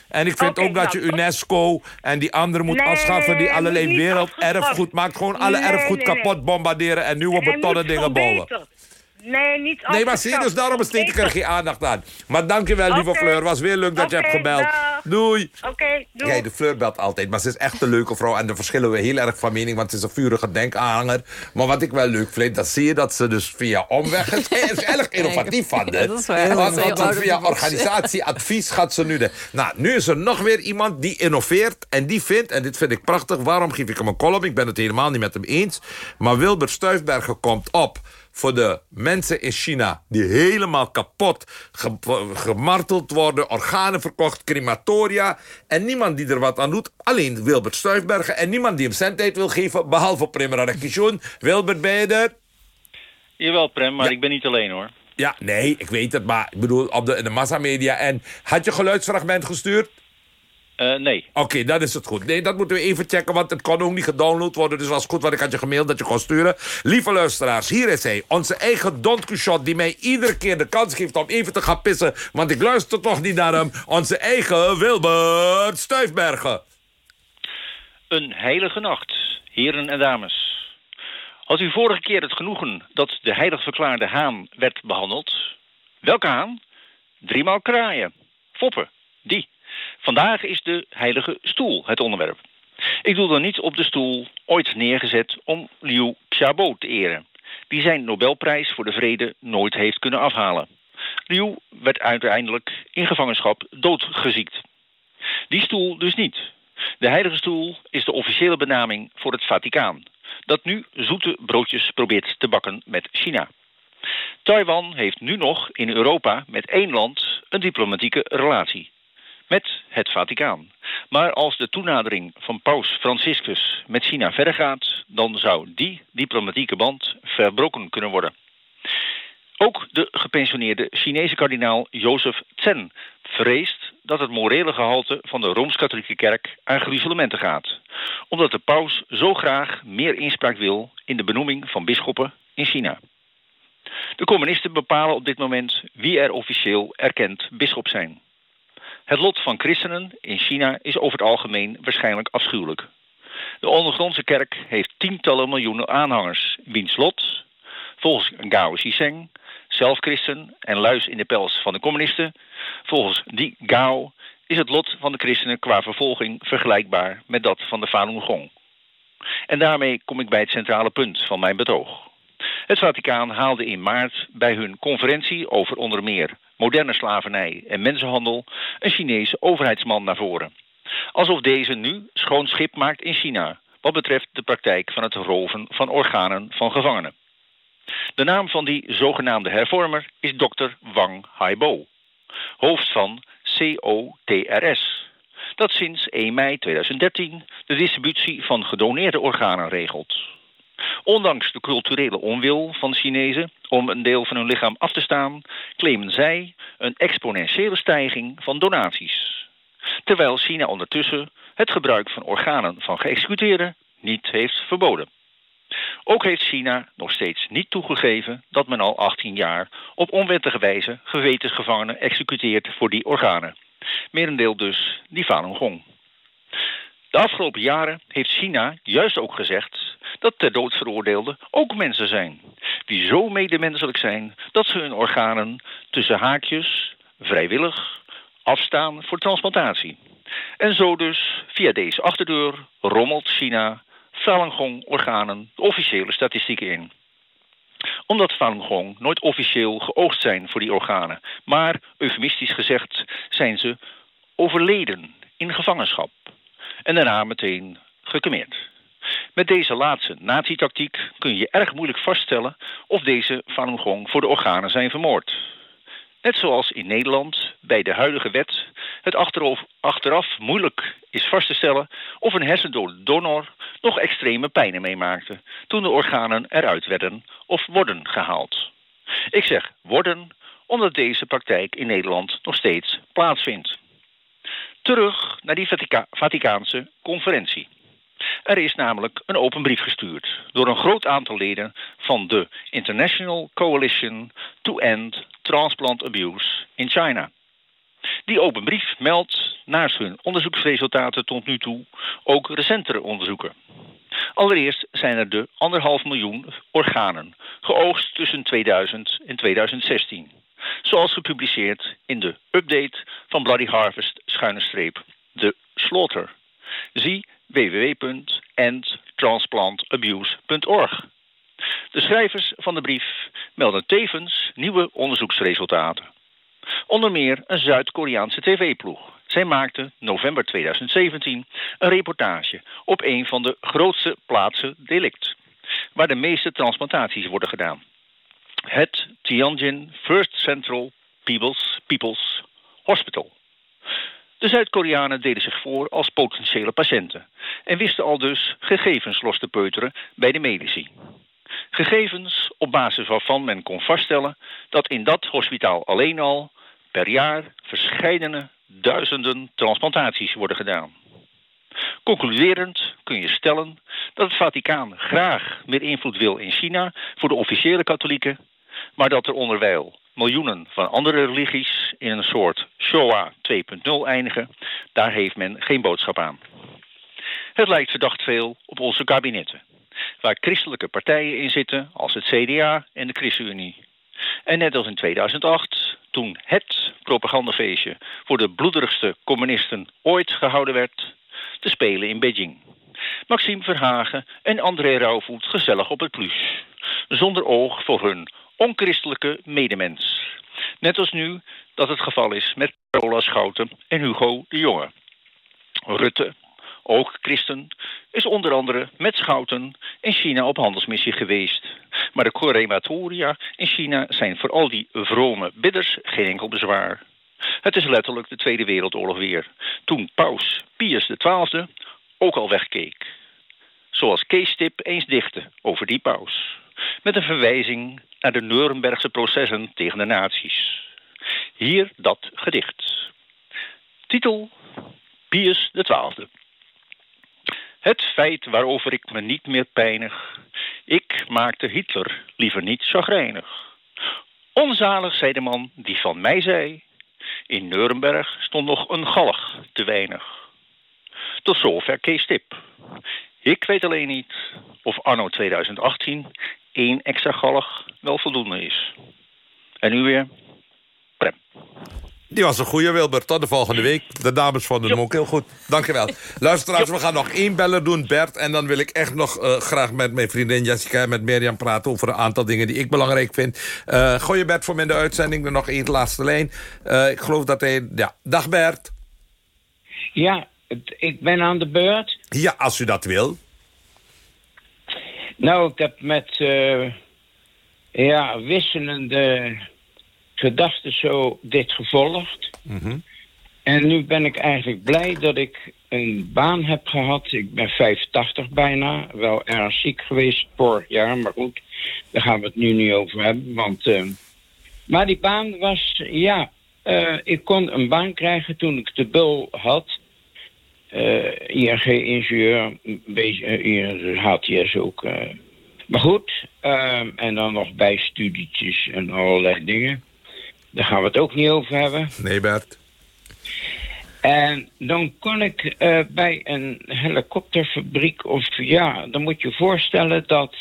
En ik vind ook dat je nou, UNESCO en die anderen moet Nee, afschaffen... die allerlei werelderfgoed maakt. Gewoon alle Nee, erfgoed kapot bombarderen... en nieuwe betonnen dingen bouwen. Nee, niet Nee, maar zie je, dus daarom besteed ik er geen aandacht aan. Maar dankjewel, lieve Oké. Fleur. Was weer leuk dat je hebt gebeld. dag. Doei. Oké, doe. Kijk, de Fleur belt altijd, maar ze is echt een leuke vrouw. En daar verschillen we heel erg van mening, want ze is een vurige denkaanhanger. Maar wat ik wel leuk vind, dat zie je dat ze dus via omweg... Het is erg innovatief van Ja, hè? dat is waar. Dat Want, is heel want via organisatieadvies gaat ze nu de... Nou, nu is er nog weer iemand die innoveert en die vindt... en dit vind ik prachtig, waarom geef ik hem een column? Ik ben het helemaal niet met hem eens. Maar Wilbert Stuifbergen komt op voor de mensen in China... die helemaal kapot ge- gemarteld worden... organen verkocht, crematoria... en niemand die er wat aan doet. Alleen Wilbert Stuifbergen en niemand die hem centheid wil geven... behalve Primera Rekishun. Wilbert, ben je er? Jawel, Prem, maar Ja. ik ben niet alleen hoor. Ja, nee, ik weet het, maar ik bedoel op de, in de massamedia. En had je geluidsfragment gestuurd? Eh, nee. Oké, dan is het goed. Nee, dat moeten we even checken, want het kon ook niet gedownload worden. Dus was goed wat ik had je gemaild dat je kon sturen. Lieve luisteraars, hier is hij. Onze eigen Don Quixote die mij iedere keer de kans geeft om even te gaan pissen. Want ik luister toch niet naar hem. Onze eigen Wilbert Stuifbergen. Een heilige nacht, heren en dames. Had u vorige keer het genoegen dat de heilig verklaarde haan werd behandeld? Welke haan? Driemaal kraaien. Foppen, die. Vandaag is de heilige stoel het onderwerp. Ik doe dan niet op de stoel ooit neergezet om Liu Xiaobo te eren, die zijn Nobelprijs voor de vrede nooit heeft kunnen afhalen. Liu werd uiteindelijk in gevangenschap doodgeziekt. Die stoel dus niet. De heilige stoel is de officiële benaming voor het Vaticaan, dat nu zoete broodjes probeert te bakken met China. Taiwan heeft nu nog in Europa met één land een diplomatieke relatie. Met het Vaticaan. Maar als de toenadering van paus Franciscus met China verder gaat, dan zou die diplomatieke band verbroken kunnen worden. Ook de gepensioneerde Chinese kardinaal Jozef Zen vreest dat het morele gehalte van de Rooms-Katholieke Kerk aan gruzelementen gaat. Omdat de paus zo graag meer inspraak wil in de benoeming van bisschoppen in China. De communisten bepalen op dit moment wie er officieel erkend bisschop zijn. Het lot van christenen in China is over het algemeen waarschijnlijk afschuwelijk. De ondergrondse kerk heeft tientallen miljoenen aanhangers, wiens lot, volgens Gao Xisheng, zelf christen en luis in de pels van de communisten, volgens die Gao is het lot van de christenen qua vervolging vergelijkbaar met dat van de Falun Gong. En daarmee kom ik bij het centrale punt van mijn betoog. Het Vaticaan haalde in maart bij hun conferentie over onder meer moderne slavernij en mensenhandel een Chinese overheidsman naar voren. Alsof deze nu schoon schip maakt in China wat betreft de praktijk van het roven van organen van gevangenen. De naam van die zogenaamde hervormer is Dr. Wang Haibo, hoofd van COTRS, dat sinds 1 mei 2013 de distributie van gedoneerde organen regelt. Ondanks de culturele onwil van Chinezen om een deel van hun lichaam af te staan, claimen zij een exponentiële stijging van donaties. Terwijl China ondertussen het gebruik van organen van geëxecuteerden niet heeft verboden. Ook heeft China nog steeds niet toegegeven dat men al 18 jaar op onwettige wijze gewetensgevangenen executeert voor die organen. Merendeel dus die Falun Gong. De afgelopen jaren heeft China juist ook gezegd dat ter dood veroordeelden ook mensen zijn. Die zo medemenselijk zijn dat ze hun organen tussen haakjes vrijwillig afstaan voor transplantatie. En zo dus via deze achterdeur rommelt China Falun Gong organen de officiële statistieken in omdat Falun Gong nooit officieel geoogst zijn voor die organen. Maar, eufemistisch gezegd, zijn ze overleden in gevangenschap. En daarna meteen gecremeerd. Met deze laatste nazi-tactiek kun je erg moeilijk vaststellen of deze Falun Gong voor de organen zijn vermoord. Net zoals in Nederland bij de huidige wet het achteraf, moeilijk is vast te stellen of een hersendode donor nog extreme pijnen meemaakte toen de organen eruit werden of worden gehaald. Ik zeg worden omdat deze praktijk in Nederland nog steeds plaatsvindt. Terug naar die Vatica Vaticaanse conferentie. Er is namelijk een open brief gestuurd door een groot aantal leden van de International Coalition to End Transplant Abuse in China. Die open brief meldt naast hun onderzoeksresultaten tot nu toe ook recentere onderzoeken. Allereerst zijn er de anderhalf miljoen organen geoogst tussen 2000 en 2016. Zoals gepubliceerd in de update van Bloody Harvest schuine streep de Slaughter. Zie www.endtransplantabuse.org. De schrijvers van de brief melden tevens nieuwe onderzoeksresultaten. Onder meer een Zuid-Koreaanse tv-ploeg. Zij maakte november 2017 een reportage op een van de grootste plaatsen delict, waar de meeste transplantaties worden gedaan. Het Tianjin First Central People's, People's Hospital. De Zuid-Koreanen deden zich voor als potentiële patiënten en wisten al dus gegevens los te peuteren bij de medici. Gegevens op basis waarvan men kon vaststellen dat in dat hospitaal alleen al per jaar verscheidene duizenden transplantaties worden gedaan. Concluderend kun je stellen dat het Vaticaan graag meer invloed wil in China voor de officiële katholieken, maar dat er onderwijl miljoenen van andere religies in een soort Shoah 2.0 eindigen, daar heeft men geen boodschap aan. Het lijkt verdacht veel op onze kabinetten, waar christelijke partijen in zitten als het CDA en de ChristenUnie. En net als in 2008, toen het propagandafeestje voor de bloederigste communisten ooit gehouden werd, te spelen in Beijing. Maxime Verhagen en André Rauwvoet gezellig op het plus, zonder oog voor hun onchristelijke medemens. Net als nu dat het geval is met Carola Schouten en Hugo de Jonge. Rutte, ook christen, is onder andere met Schouten in China op handelsmissie geweest. Maar de crematoria in China zijn voor al die vrome bidders geen enkel bezwaar. Het is letterlijk de Tweede Wereldoorlog weer, toen paus Pius XII ook al wegkeek. Zoals Kees Tip eens dichtte over die paus. Met een verwijzing naar de Nurembergse processen tegen de nazi's. Hier dat gedicht. Titel Pius XII. Het feit waarover ik me niet meer pijnig. Ik maakte Hitler liever niet chagrijnig. Onzalig, zei de man die van mij zei. In Nuremberg stond nog een galg te weinig. Tot zover Kees Tip. Ik weet alleen niet of anno 2018 één extra galg wel voldoende is. En nu weer, Prem. Die was een goede, Wilbert. Tot de volgende week. De dames vonden hem ook heel goed. Dankjewel. Luisteraars, we gaan nog één beller doen, Bert. En dan wil ik echt nog uh, graag met mijn vriendin Jessica en met Mirjam praten... over een aantal dingen die ik belangrijk vind. Uh, gooi je Bert voor me in de uitzending. Dan nog één laatste lijn. Uh, ik geloof dat hij... Ja. Dag Bert. Ja, ik ben aan de beurt. Ja, als u dat wil. Nou, ik heb met uh, ja, wisselende gedachten zo dit gevolgd. Mm -hmm. En nu ben ik eigenlijk blij dat ik een baan heb gehad. Ik ben 85 bijna, wel erg ziek geweest vorig jaar, maar goed, daar gaan we het nu niet over hebben. Want, uh, maar die baan was, ja, uh, ik kon een baan krijgen toen ik de bul had. Uh, ING-ingenieur, HTS ook, Maar goed, ehm, en dan nog bijstudietjes en allerlei dingen. Daar gaan we het ook niet over hebben. Nee, Bert. En dan kon ik eh, bij een helikopterfabriek, of ja, dan moet je voorstellen dat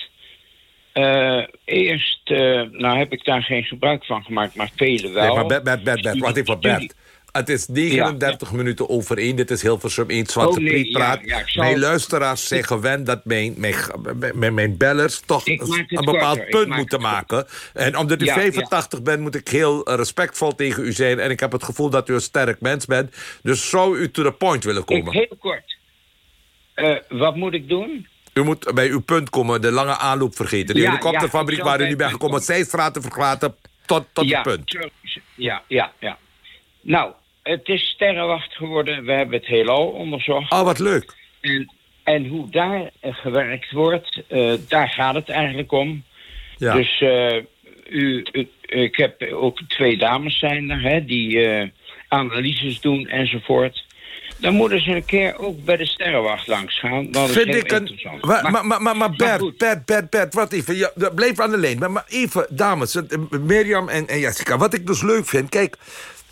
eh, eerst, eh, nou heb ik daar geen gebruik van gemaakt, maar velen wel. Nee, maar Bert, Bert, Bert, Bert, wacht even, Bert. Het is 39 minuten over één. Dit is Hilversum 1 Zwarte Oh, nee, Priet praat. ja, ja, ik zal- Mijn luisteraars zijn gewend dat mijn, mijn, mijn, mijn bellers toch Ik een bepaald korter, ik punt moeten maken. En omdat u Ja, ja. 85 bent, moet ik heel respectvol tegen u zijn. En ik heb het gevoel dat u een sterk mens bent. Dus zou u to the point willen Ik, komen? heel kort. Eh, wat moet ik doen? U moet bij uw punt komen, de lange aanloop vergeten. De helikopterfabriek ik waar u nu bent gekomen, zijstraten verlaten tot, tot het punt. Ja, ja, ja. Nou, het is sterrenwacht geworden. We hebben het heelal onderzocht. Oh, wat leuk. En, en hoe daar gewerkt wordt, eh, daar gaat het eigenlijk om. Ja. Dus eh, u, u- ik heb ook twee dames zijn er, hè, die eh, analyses doen enzovoort. Dan moeten ze een keer ook bij de sterrenwacht langs gaan. Dat is Vind ik een... interessant. Maar, maar, maar, maar, maar Bert. Bert, Bert, Bert, wat even. Ja, blijf aan de lijn. Maar, maar even, dames, Mirjam en, en Jessica. Wat ik dus leuk vind, kijk...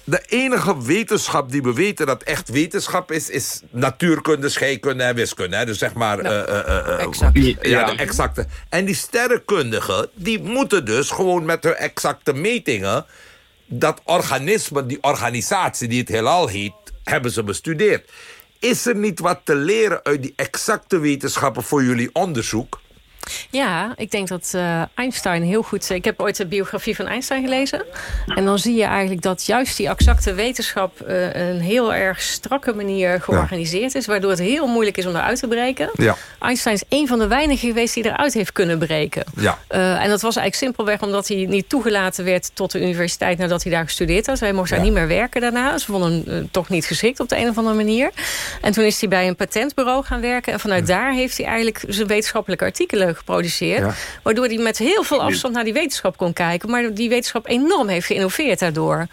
De enige wetenschap die we weten dat echt wetenschap is... is natuurkunde, scheikunde en wiskunde. Hè? Dus zeg maar... eh, eh, eh, eh, Exact. Ja, Ja. de exacte. En die sterrenkundigen, die moeten dus gewoon met hun exacte metingen... dat organisme, die organisatie die het heelal heet... hebben ze bestudeerd. Is er niet wat te leren uit die exacte wetenschappen voor jullie onderzoek? Ja, ik denk dat eh, Einstein heel goed... Ik heb ooit de biografie van Einstein gelezen. En dan zie je eigenlijk dat juist die exacte wetenschap... eh, een heel erg strakke manier georganiseerd is... waardoor het heel moeilijk is om eruit te breken. Ja. Einstein is een van de weinigen geweest die eruit heeft kunnen breken. Ja. Eh, en dat was eigenlijk simpelweg omdat hij niet toegelaten werd... tot de universiteit nadat hij daar gestudeerd had. Hij mocht daar niet meer werken daarna. Ze vonden hem eh, toch niet geschikt op de een of andere manier. En toen is hij bij een patentbureau gaan werken. En vanuit daar heeft hij eigenlijk zijn wetenschappelijke artikelen geproduceerd. Ja. Waardoor hij met heel veel afstand naar die wetenschap kon kijken. Maar die wetenschap enorm heeft geïnnoveerd daardoor.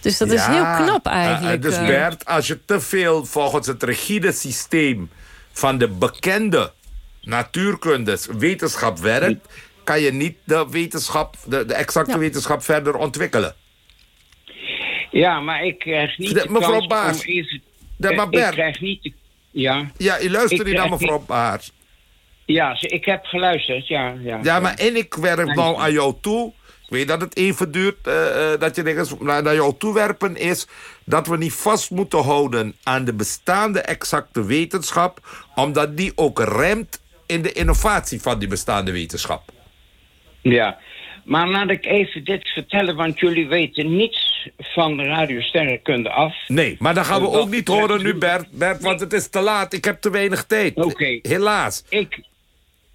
Dus dat is heel knap Eh, eigenlijk. dus eh. Bert, als je te veel volgens het rigide systeem... van de bekende natuurkunde, wetenschap werkt... kan je niet de wetenschap, de, de exacte Ja. wetenschap verder ontwikkelen. Ja, maar ik krijg niet De- de mevrouw kans Baars. om even... De- maar ik krijg niet de... Ja, Ja, u luistert Ik niet naar mevrouw Baars. Ja, ik heb geluisterd, ja. Ja, Ja, maar en ik werp nou aan jou toe. Ik weet dat het even duurt eh, dat je dingen naar, naar jou toewerpen is... dat we niet vast moeten houden aan de bestaande exacte wetenschap... omdat die ook remt in de innovatie van die bestaande wetenschap. Ja, maar laat ik even dit vertellen, want jullie weten niets van de radiosterrenkunde af. Nee, maar dan gaan we Wat ook niet horen nu, Bert, Bert, want het is te laat. Ik heb te weinig tijd. Oké. Helaas. Ik,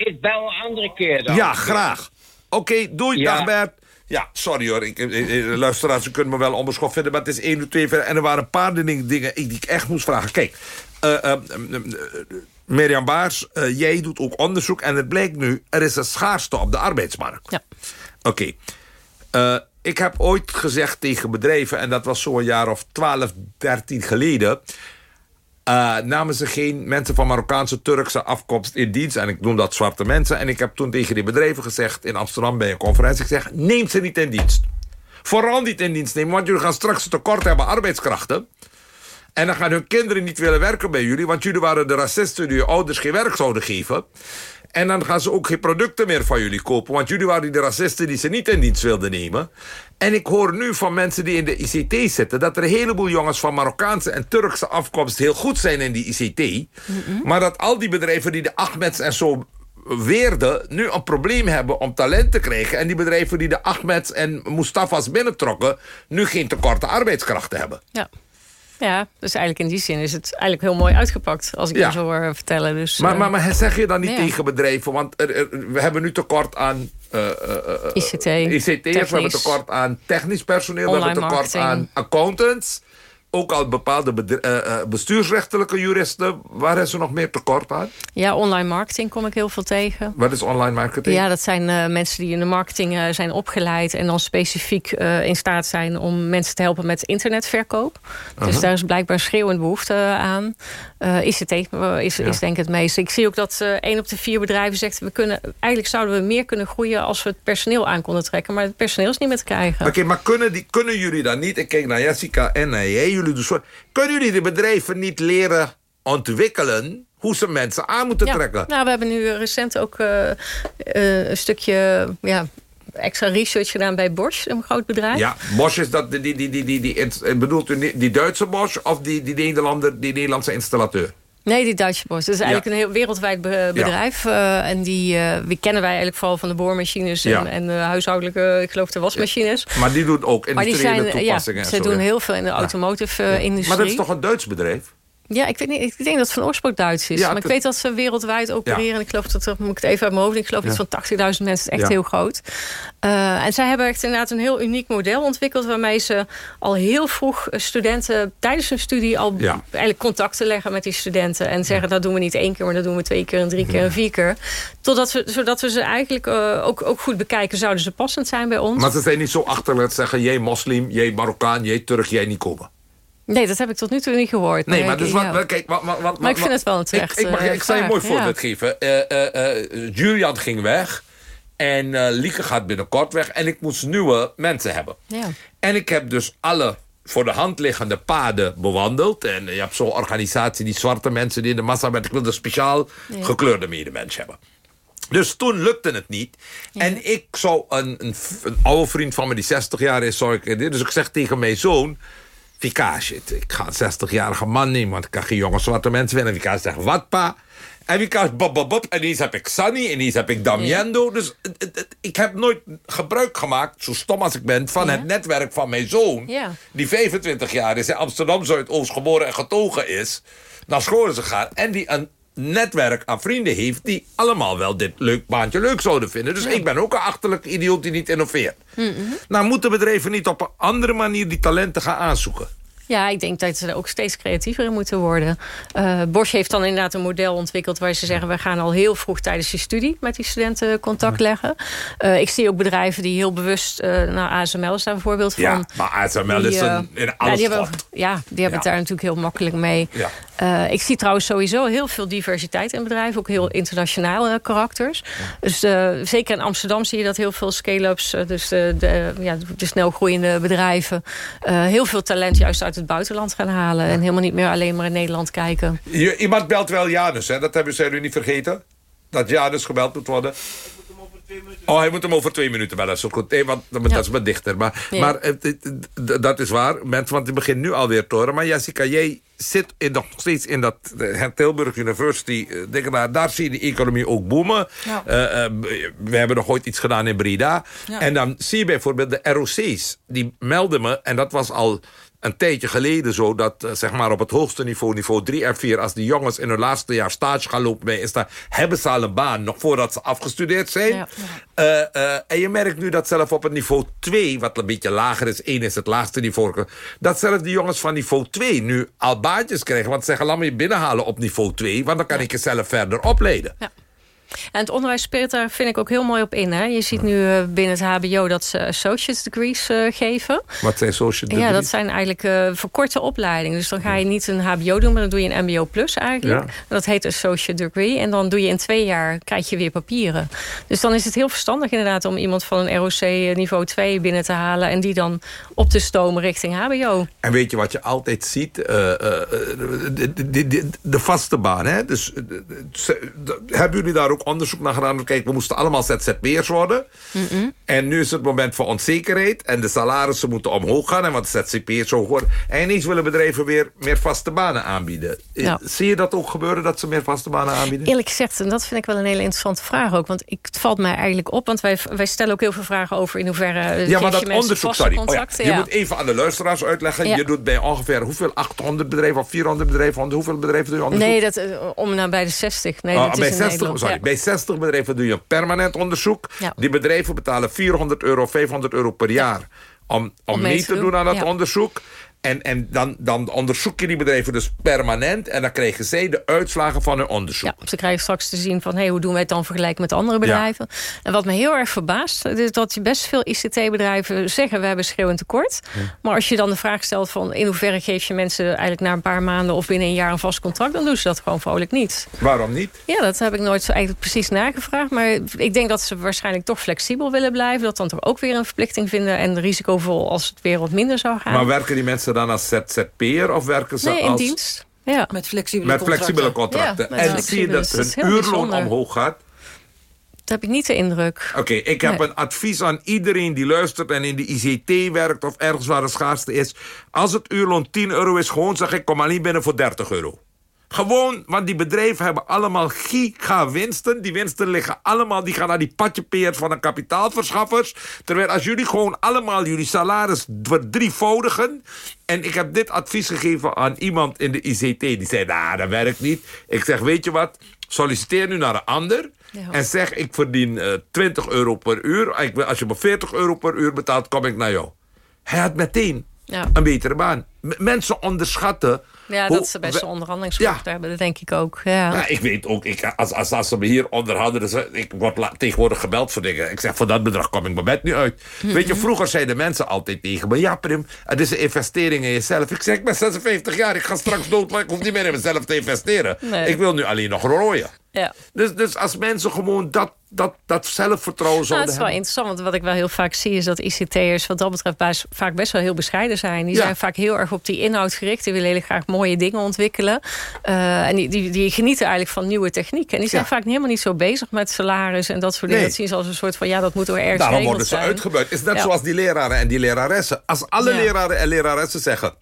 ik bel een andere keer dan. Ja, graag. Oké, doei, Ja. dag Bert. Ja, sorry hoor. Ik, eh, eh, luisteraars, ze kunnen me wel onbeschoft vinden... maar het is 1 uur 2 verder. En er waren een paar dingen, dingen die ik echt moest vragen. Kijk, eh, eh, eh, eh, Mirjam Baars, eh, jij doet ook onderzoek... en het blijkt nu, er is een schaarste op de arbeidsmarkt. Ja. Oké. Eh, ik heb ooit gezegd tegen bedrijven... en dat was zo'n jaar of 12, 13 geleden... eh, namen ze geen mensen van Marokkaanse Turkse afkomst in dienst. En ik noem dat zwarte mensen. En ik heb toen tegen die bedrijven gezegd in Amsterdam bij een conferentie gezegd: neem ze niet in dienst. Vooral niet in dienst nemen, want jullie gaan straks tekort hebben arbeidskrachten. En dan gaan hun kinderen niet willen werken bij jullie, want jullie waren de racisten die je ouders geen werk zouden geven. En dan gaan ze ook geen producten meer van jullie kopen, want jullie waren de racisten die ze niet in dienst wilden nemen. En ik hoor nu van mensen die in de ICT zitten dat er een heleboel jongens van Marokkaanse en Turkse afkomst heel goed zijn in die ICT. Maar dat al die bedrijven die de Ahmeds en zo weerden, nu een probleem hebben om talent te krijgen. En die bedrijven die de Ahmeds en Mustafas binnentrokken, nu geen tekorten arbeidskrachten hebben. Ja. Ja, dus eigenlijk in die zin is het eigenlijk heel mooi uitgepakt. Als ik Ja. je zo hoor vertellen. Dus, Maar, eh, maar, maar zeg je dan niet ja. tegen bedrijven? Want er- er- we hebben nu tekort aan... eh, eh, eh, ICT, ICT'ers, we hebben tekort aan technisch personeel... we hebben Online tekort marketing. aan accountants. Ook al bepaalde eh, eh, bestuursrechtelijke juristen. Waar is er nog meer tekort aan? Ja, online marketing kom ik heel veel tegen. Wat is online marketing? Ja, dat zijn eh, mensen die in de marketing zijn opgeleid... en dan specifiek in staat zijn om mensen te helpen met internetverkoop. Dus daar is blijkbaar schreeuwend behoefte aan. Eh ICT eh, is, is denk ik het meeste. Ik zie ook dat eh één op de vier bedrijven zegt... We kunnen, eigenlijk zouden we meer kunnen groeien als we het personeel aan konden trekken. Maar het personeel is niet meer te krijgen. Oké, maar kunnen, die, kunnen jullie dan niet... Ik kijk naar Jessica en naar jij, jullie doen zo... Kunnen jullie de bedrijven niet leren ontwikkelen... hoe ze mensen aan moeten Ja. trekken? Nou, we hebben nu recent ook eh, eh, een stukje ja, extra research gedaan bij Bosch, een groot bedrijf. Ja, Bosch is dat... Die, die, die, die, die, die- bedoelt u die, Duitse Bosch of die, die, Nederlander, die Nederlandse installateur? Nee, die Duitse Bosch. Dat is eigenlijk Ja. een heel wereldwijd be- bedrijf. eh, en die, eh, die kennen wij eigenlijk vooral van de boormachines en, Ja. en de huishoudelijke, ik geloof de wasmachines. Maar die doen ook Maar die industriële zijn, ja, toepassingen. en ze doen heel veel in de automotive eh, industrie. Maar dat is toch een Duits bedrijf? Ja, ik, weet niet, ik denk dat het van oorsprong Duits is. Ja, maar ik weet dat ze wereldwijd opereren. Ja. Ik geloof dat er, moet ik het even uit mijn hoofd Ik geloof Ja. iets van 80.000 mensen. Echt heel groot. Eh, en zij hebben echt inderdaad een heel uniek model ontwikkeld... waarmee ze al heel vroeg studenten tijdens hun studie... al eigenlijk contacten leggen met die studenten. En zeggen, dat doen we niet één keer, maar dat doen we twee keer... en drie keer en vier keer. Totdat we, zodat we ze eigenlijk eh, ook, ook goed bekijken... zouden ze passend zijn bij ons. Maar ze zijn niet zo achterlijk zeggen... jij moslim, jij Marokkaan, jij Turk, jij niet komen. Nee, dat heb ik tot nu toe niet gehoord. Nee, maar dus wat, kijk, wat, wat, wat, Maar ik vind het wel een terecht, Ik, ik, mag, eh, ik zal je een mooi voorbeeld geven. Eh, eh, Julian ging weg. En Lieke gaat binnenkort weg. En ik moest nieuwe mensen hebben. Ja. En ik heb dus alle voor de hand liggende paden bewandeld. En je hebt zo'n organisatie, die zwarte mensen die in de massa bent. Ik wilde speciaal Ja. gekleurde medemens hebben. Dus toen lukte het niet. En ik zou een, een, een oude vriend van me die 60 jaar is, zou ik, dus ik zeg tegen mijn zoon. Shit, ik ga een 60-jarige man nemen, want ik kan geen jonge zwarte mensen vinden. En Vika zegt, wat pa? En Vika is bob, bob, bob. En eens heb ik Sunny, en eens heb ik Damiendo. Dus het- het- het- ik heb nooit gebruik gemaakt, zo stom als ik ben, van het netwerk van mijn zoon. Ja. Die 25 jaar is in Amsterdam Zuidoost geboren en getogen is. Naar school is gegaan. En die een netwerk aan vrienden heeft... die allemaal wel dit leuk baantje leuk zouden vinden. Dus ik ben ook een achterlijk idioot die niet innoveert. Nou, moeten bedrijven niet op een andere manier die talenten gaan aanzoeken? Ja, ik denk dat ze er ook steeds creatiever in moeten worden. Eh Bosch heeft dan inderdaad een model ontwikkeld... waar ze zeggen, we gaan al heel vroeg tijdens je studie... met die studenten contact leggen. Eh, ik zie ook bedrijven die heel bewust... eh nou, ASML is daar een voorbeeld van. Ja, maar ASML Die, is een, in ja, alles die hebben, ja, die hebben het daar natuurlijk heel makkelijk mee. Ja. Ik zie trouwens sowieso heel veel diversiteit in bedrijven. Ook heel internationale karakters. Dus zeker in Amsterdam zie je dat heel veel scale-ups... dus de, de, ja, de snel groeiende bedrijven... heel veel talent juist uit het buitenland gaan halen. En helemaal niet meer alleen maar in Nederland kijken. Je- iemand belt wel Janus, hè? Dat hebben zijn u niet vergeten? Dat Janus gebeld moet worden? Oh, hij moet hem over twee minuten bellen. Dat is ook goed. Nee, want dat is wat dichter. Maar, Ja. maar eh, dat is waar. Mensen, want het begint nu alweer te horen. Maar Jessica, jij zit in, nog steeds in dat eh, Tilburg University. eh, Denk maar, daar zie je de economie ook boomen. Ja. We hebben nog ooit iets gedaan in Breda. Ja. En dan zie je bijvoorbeeld de ROC's. Die melden me, en dat was al een tijdje geleden zo... dat eh, zeg maar op het hoogste niveau, niveau 3 en 4... als die jongens in hun laatste jaar stage gaan lopen bij Insta... hebben ze al een baan, nog voordat ze afgestudeerd zijn. Eh, eh, en je merkt nu dat zelf op het niveau 2... wat een beetje lager is, 1 is het laagste niveau... dat zelfs die jongens van niveau 2 nu al baantjes krijgen. Want ze zeggen, laat me je binnenhalen op niveau 2... want dan kan ik je zelf verder opleiden. En het onderwijs speelt daar, vind ik, ook heel mooi op in. Hè? Je ziet nu eh, binnen het hbo dat ze associates degrees eh, geven. Wat zijn Ja, degrees? dat zijn eigenlijk eh, verkorte opleidingen. Dus dan ga je niet een hbo doen, maar dan doe je een mbo plus eigenlijk. Ja. Dat heet associate degree. En dan doe je in twee jaar, krijg je weer papieren. Dus dan is het heel verstandig inderdaad... om iemand van een ROC niveau 2 binnen te halen... en die dan op te stomen richting hbo. En weet je wat je altijd ziet? De, de, de, de- vaste baan. Hè? Dus, hebben jullie daar ook onderzoek naar gedaan? Kijk, we moesten allemaal ZZP'ers worden. En nu is het moment van onzekerheid. En de salarissen moeten omhoog gaan. En wat ZZP'ers zo worden. En ineens willen bedrijven weer meer vaste banen aanbieden. Eh. Zie je dat ook gebeuren, dat ze meer vaste banen aanbieden? Eerlijk gezegd, en dat vind ik wel een hele interessante vraag ook. Want ik, het valt mij eigenlijk op, want wij, wij stellen ook heel veel vragen over... in hoeverre eh, Ja, maar dat onderzoek, sorry. Oh ja. Je ja. moet even aan de luisteraars uitleggen. Ja. Je doet bij ongeveer hoeveel? 800 bedrijven of 400 bedrijven? Hoeveel bedrijven doe je onderzoek? Nee, dat, eh, om naar bij de 60. Nee, Oh, dat bij, is in 60, Nederland. sorry. Bij 60 bedrijven doe je een permanent onderzoek. Ja. Die bedrijven betalen 400 euro, 500 euro per jaar... om, om, mee te doen aan dat onderzoek. En, en dan, dan onderzoek je die bedrijven dus permanent... en dan krijgen zij de uitslagen van hun onderzoek. Ja, ze krijgen straks te zien van... Hey, hoe doen wij het dan vergelijken met andere bedrijven. En wat me heel erg verbaast... is dat best veel ICT-bedrijven zeggen... we hebben schreeuwend tekort. Maar als je dan de vraag stelt van... in hoeverre geef je mensen eigenlijk na een paar maanden... of binnen een jaar een vast contract... dan doen ze dat gewoon vrolijk niet. Waarom niet? Ja, dat heb ik nooit zo eigenlijk precies nagevraagd. Maar ik denk dat ze waarschijnlijk toch flexibel willen blijven. Dat dan toch ook weer een verplichting vinden... en risicovol als het weer wat minder zou gaan. Maar werken die mensen dan als ZZP'er of werken ze nee, in als... dienst. Ja. Met flexibele Met contracten. flexibele contracten. Ja, met en zie je dat hun uurloon omhoog gaat? Dat heb ik niet de indruk. Oké, ik heb Nee. een advies aan iedereen die luistert... en in de ICT werkt of ergens waar de schaarste is. Als het uurloon 10 euro is, gewoon zeg ik... kom alleen binnen voor 30 euro. Gewoon, want die bedrijven hebben allemaal giga winsten. Die winsten liggen allemaal, die gaan naar die patjepeers van de kapitaalverschaffers. Terwijl als jullie gewoon allemaal jullie salaris verdrievoudigen... en ik heb dit advies gegeven aan iemand in de ICT... die zei, nou, dat werkt niet. Ik zeg, weet je wat, solliciteer nu naar een ander... Ja. En zeg, ik verdien eh 20 euro per uur. Als je me 40 euro per uur betaalt, kom ik naar jou. Hij had meteen Ja. een betere baan. M- mensen onderschatten... Ja, dat ze best wel onderhandelingskracht hebben. Dat denk ik ook. Ja. ja, ik weet ook, ik, als, als, als ze me hier onderhandelen... ze- ik word la- tegenwoordig gebeld voor dingen. Ik zeg, voor dat bedrag kom ik mijn bed niet uit. Weet je, vroeger zeiden mensen altijd tegen me... ja, Prim, het is een investering in jezelf. Ik zeg, ik ben 56 jaar, ik ga straks dood... maar ik hoef niet meer in mezelf te investeren. Nee. Ik wil nu alleen nog rooien. ja. Dus, dus als mensen gewoon dat, dat, dat zelfvertrouwen Nou, zouden het is wel hebben... interessant, want wat ik wel heel vaak zie... is dat ICT'ers wat dat betreft vaak best wel heel bescheiden zijn. Die Ja. zijn vaak heel erg op die inhoud gericht. Die willen heel graag mooie dingen ontwikkelen. Eh, en die, die, die genieten eigenlijk van nieuwe techniek. En die zijn Ja. vaak helemaal niet zo bezig met salaris... en dat soort dingen. Nee. Dat zien ze als een soort van... ja, dat moet er ergens Daarom worden ze zijn. uitgebuit. Het is net Ja. zoals die leraren en die leraressen. Als alle leraren en leraressen zeggen...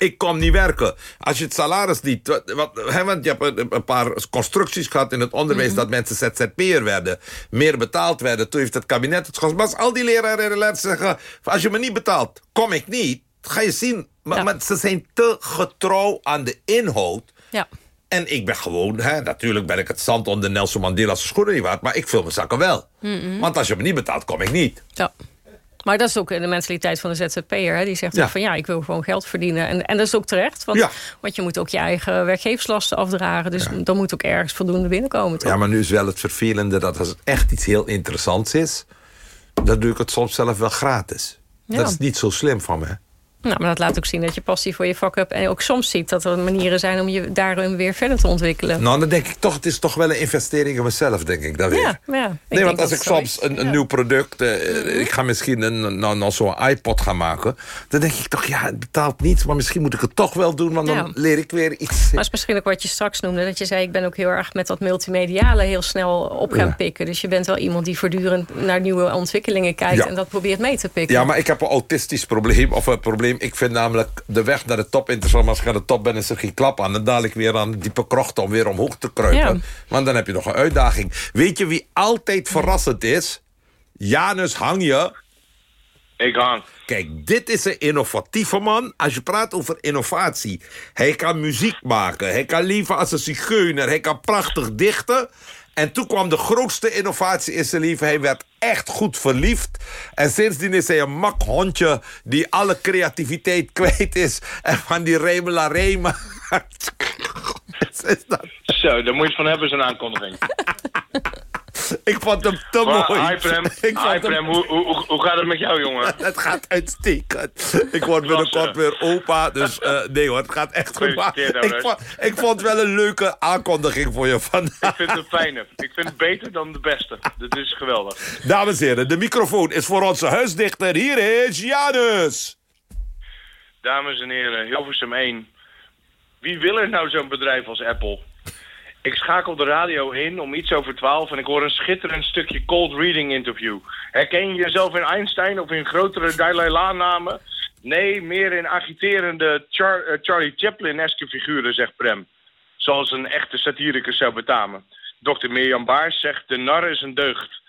Ik kom niet werken. Als je het salaris niet... Wat, hè, want je hebt een, een paar constructies gehad in het onderwijs... Mhm. dat mensen ZZP'er werden. Meer betaald werden. Toen heeft het kabinet het geschot. Maar als al die leraren en leraressen zeggen... Als je me niet betaalt, kom ik niet. Ga je zien. Maar, Ja. maar ze zijn te getrouw aan de inhoud... Ja. En ik ben gewoon, hè, natuurlijk ben ik het zand onder Nelson Mandela's schoenen niet waard... maar ik vul mijn zakken wel. Mhm. Want als je me niet betaalt, kom ik niet. Ja. Maar dat is ook de mentaliteit van de ZZP'er. hè. Die zegt Ja. ook van ja, ik wil gewoon geld verdienen. En, en dat is ook terecht. Want, Ja. want je moet ook je eigen werkgeverslasten afdragen. Dus dan moet ook ergens voldoende binnenkomen. Toch? Ja, maar nu is wel het vervelende dat als het echt iets heel interessants is... dan doe ik het soms zelf wel gratis. Dat is niet zo slim van me. Nou, maar dat laat ook zien dat je passie voor je vak hebt. En ook soms ziet dat er manieren zijn om je daarin weer verder te ontwikkelen. Nou, dan denk ik toch, het is toch wel een investering in mezelf, denk ik dan weer. ja, nee, want als dat ik soms een, een Ja. nieuw product... eh, ik ga misschien een, nou, nou, zo'n iPod gaan maken... dan denk ik toch, ja, het betaalt niets... maar misschien moet ik het toch wel doen... want dan Ja. leer ik weer iets... Maar is misschien ook wat je straks noemde. Dat je zei, ik ben ook heel erg met dat multimediale heel snel op gaan Ja. pikken. Dus je bent wel iemand die voortdurend naar nieuwe ontwikkelingen kijkt. En dat probeert mee te pikken. Ja, maar ik heb een autistisch probleem. Of een probleem. Ik vind namelijk de weg naar de top interessant. Maar als ik aan de top ben, is er geen klap aan. Dan daal ik weer aan diepe krochten om weer omhoog te kruipen. Ja. Want dan heb je nog een uitdaging. Weet je wie altijd verrassend is? Janus Hang je. Ik hang. Kijk, dit is een innovatieve man. Als je praat over innovatie. Hij kan muziek maken. Hij kan leven als een zigeuner. Hij kan prachtig dichten. En toen kwam de grootste innovatie in zijn leven. Hij werd echt goed verliefd. En sindsdien is hij een mak hondje... die alle creativiteit kwijt is. En van die remela rema. Wat is dat? Zo, daar moet je van hebben, zo'n aankondiging. Ik vond hem te Maar, mooi. Hi Prem, Ik hi vond hem- Prem hoe, hoe, hoe- hoe gaat het met jou, jongen? Het gaat uitstekend. Ik word binnenkort weer opa, dus eh, nee hoor, het gaat echt goed. Ik vond, ik vond wel een leuke aankondiging voor je Ik vandaag. vind het fijne. Ik vind het beter dan de beste. Dit is geweldig. Dames en heren, de microfoon is voor onze huisdichter. Hier is Janus. Dames en heren, Hilversum 1. Wie wil er nou zo'n bedrijf als Apple? Ik schakel de radio in om iets over 12 en ik hoor een schitterend stukje cold reading interview. Herken je jezelf in Einstein of in grotere Dalai Lama-namen? Nee, meer in agiterende eh, Charlie Chaplin-eske figuren, zegt Prem. Zoals een echte satiricus zou betamen. Dr. Mirjam Baars zegt, de nar is een deugd.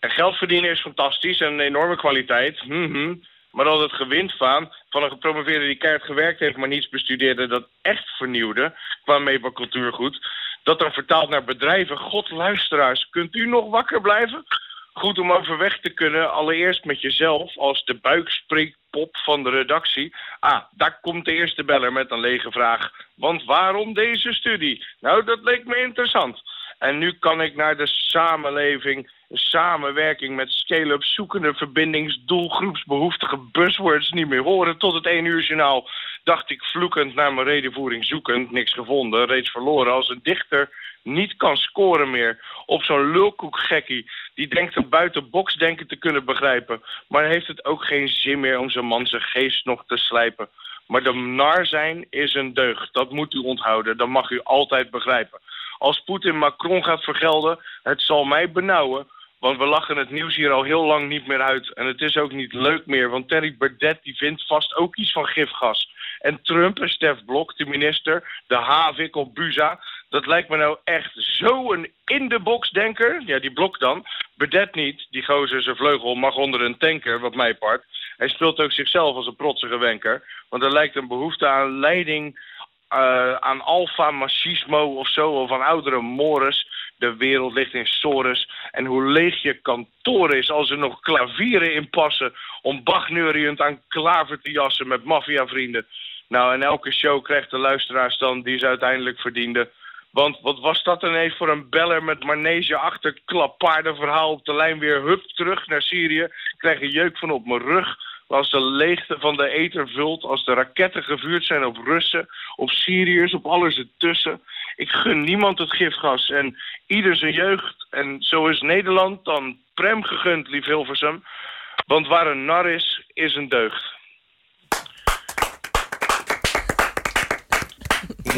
En geld verdienen is fantastisch en een enorme kwaliteit. Mhm. Maar dat het gewindvaan van een gepromoveerde die keihard gewerkt heeft... maar niets bestudeerde dat echt vernieuwde qua meepa cultuurgoed... dat dan vertaald naar bedrijven. God, luisteraars, kunt u nog wakker blijven? Goed om overweg te kunnen, allereerst met jezelf als de buikspreekpop van de redactie. Ah, daar komt de eerste beller met een lege vraag. Want waarom deze studie? Nou, dat leek me interessant. En nu kan ik naar de samenleving, samenwerking met scale-up zoekende verbindings, doelgroepsbehoeftige buzzwords niet meer horen. Tot het 1 uur journaal dacht ik vloekend naar mijn redenvoering zoekend, niks gevonden, reeds verloren als een dichter niet kan scoren meer op zo'n lulkoekgekkie... die denkt een buitenbox denken te kunnen begrijpen... maar heeft het ook geen zin meer om zijn man zijn geest nog te slijpen. Maar de nar zijn is een deugd, dat moet u onthouden, dat mag u altijd begrijpen. Als Poetin Macron gaat vergelden, het zal mij benauwen... Want we lachen het nieuws hier al heel lang niet meer uit. En het is ook niet leuk meer, want Terry Baudet die vindt vast ook iets van gifgas. En Trump en Stef Blok, de minister, de havik op Buza... dat lijkt me nou echt zo'n in-de-box denker. Ja, die Blok dan. Bedet niet, die gozer zijn vleugel mag onder een tanker, wat mij part. Hij speelt ook zichzelf als een protsige wenker. Want er lijkt een behoefte aan leiding... Uh, aan alfa machismo of zo, of aan oudere mores. De wereld ligt in sores. En hoe leeg je kantoor is als er nog klavieren in passen... om bagneuriënd aan klaver te jassen met maffiavrienden. Nou, en elke show krijgt de luisteraars dan die ze uiteindelijk verdienden. Want wat was dat ineens voor een beller met manege achter klappaardenverhaal op de lijn weer hup terug naar Syrië. Krijg een jeuk van op mijn rug. Als de leegte van de ether vult, als de raketten gevuurd zijn op Russen, op Syriërs, op alles ertussen. Ik gun niemand het gifgas en ieder zijn jeugd. En zo is Nederland dan prem gegund, lief Hilversum. Want waar een nar is, is een deugd.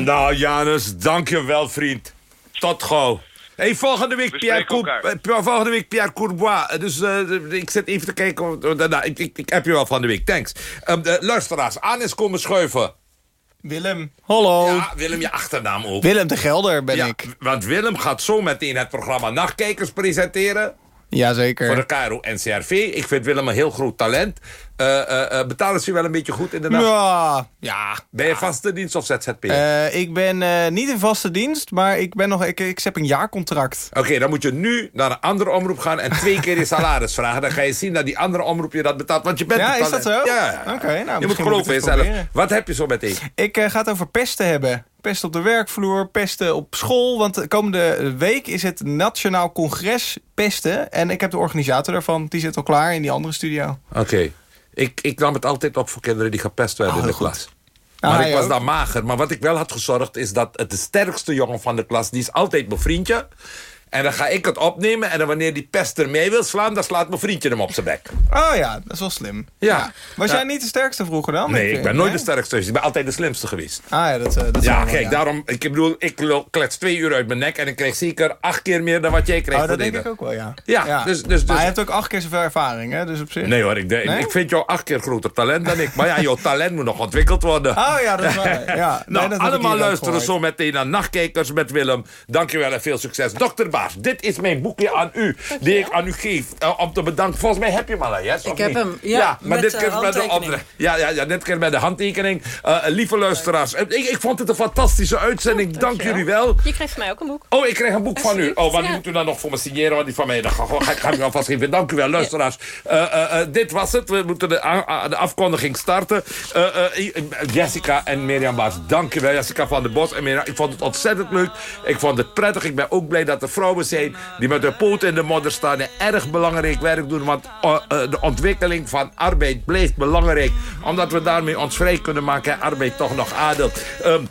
Nou, Janus, dankjewel, vriend. Tot gauw. Hey, volgende week Pierre, Cour uh, volgende week Pierre Courbois. Dus uh, ik zit even te kijken. Uh, ik, ik, ik, heb je wel van de week, thanks. Um, luisteraars, aan is komen schuiven. Willem. Hallo. Ja, Willem, je achternaam ook. Willem de Gelder ben ja, ik. Want Willem gaat zo meteen het programma Nachtkijkers presenteren. Jazeker. Voor de KRO NCRV. Ik vind Willem een heel groot talent. Uh, uh, betalen ze je wel een beetje goed in de nacht? Ja. ja ben je vaste dienst of ZZP? Ik ben niet in vaste dienst, maar ik, ben nog, ik, ik heb een jaarcontract. Oké, okay, dan moet je nu naar een andere omroep gaan... en twee keer je salaris vragen. Dan ga je zien dat die andere omroep je dat betaalt. Want je bent Ja, is dat zo? Ja. Oké, okay, nou, Je moet geloven in jezelf. Wat heb je zo meteen? Ik ga het over pesten hebben. Pesten op de werkvloer, pesten op school. Want de komende week is het Nationaal Congres Pesten. En ik heb de organisator daarvan. Die zit al klaar in die andere studio. Oké. Okay. Ik, ik nam het altijd op voor kinderen die gepest werden Oh, in de goed. klas. Ah, Maar ik jij was ook? dan mager. Maar wat ik wel had gezorgd is dat het de sterkste jongen van de klas... die is altijd mijn vriendje. En dan ga ik het opnemen. En dan wanneer die pester mee wil slaan... dan slaat mijn vriendje hem op zijn bek. Oh ja, dat is wel slim. Ja. Was Ja. jij niet de sterkste vroeger dan? Nee, ik ben nooit de sterkste. geweest. Ik ben altijd de slimste geweest. Ah ja, dat, eh, dat Ja, kijk, daarom... Ik bedoel, ik klets twee uur uit mijn nek... en ik kreeg zeker acht keer meer dan wat jij kreeg. Oh, dat denk ik ook wel, ja. Ja, dus- dus- maar dus- je hebt ook acht keer zoveel ervaring, hè? Dus op zich. Nee hoor, ik, denk- Nee? ik vind jou acht keer groter talent dan ik. Maar ja, jouw talent moet nog ontwikkeld worden. Oh ja, dat is waar. Ja. Nee, nou, allemaal luisteren zo meteen naar Nachtkijkers met Willem. Dankjewel en veel succes. Dokter Baas, dit is mijn boekje aan u. Die ik aan u geef. eh, om te bedanken. Volgens mij heb je hem al? Yes, Ik heb niet? hem, ja, maar dit eh, keer met de handtekening. andere. Ja, ja, ja, dit keer met de handtekening. Eh, lieve luisteraars, ik, ik vond het een fantastische uitzending. Dank jullie wel. Je krijgt van mij ook een boek. Oh, ik krijg een boek van u. Oh, want die Ja. moet u dan nog voor me signeren. Want die van mij, dat ga, ga, ga ik u alvast geven. Dank u wel, luisteraars. Eh, eh, eh, dit was het. We moeten de, de afkondiging starten. Eh, eh, Jessica en Mirjam Baas, dank u wel. Jessica van der Bos en Mirjam. Ik vond het ontzettend leuk. Ik vond het prettig. Ik ben ook blij dat er die met hun poten in de modder staan. En erg belangrijk werk doen. Want eh, eh, de ontwikkeling van arbeid blijft belangrijk. Omdat we daarmee ons vrij kunnen maken. En arbeid toch nog adel. Ehm,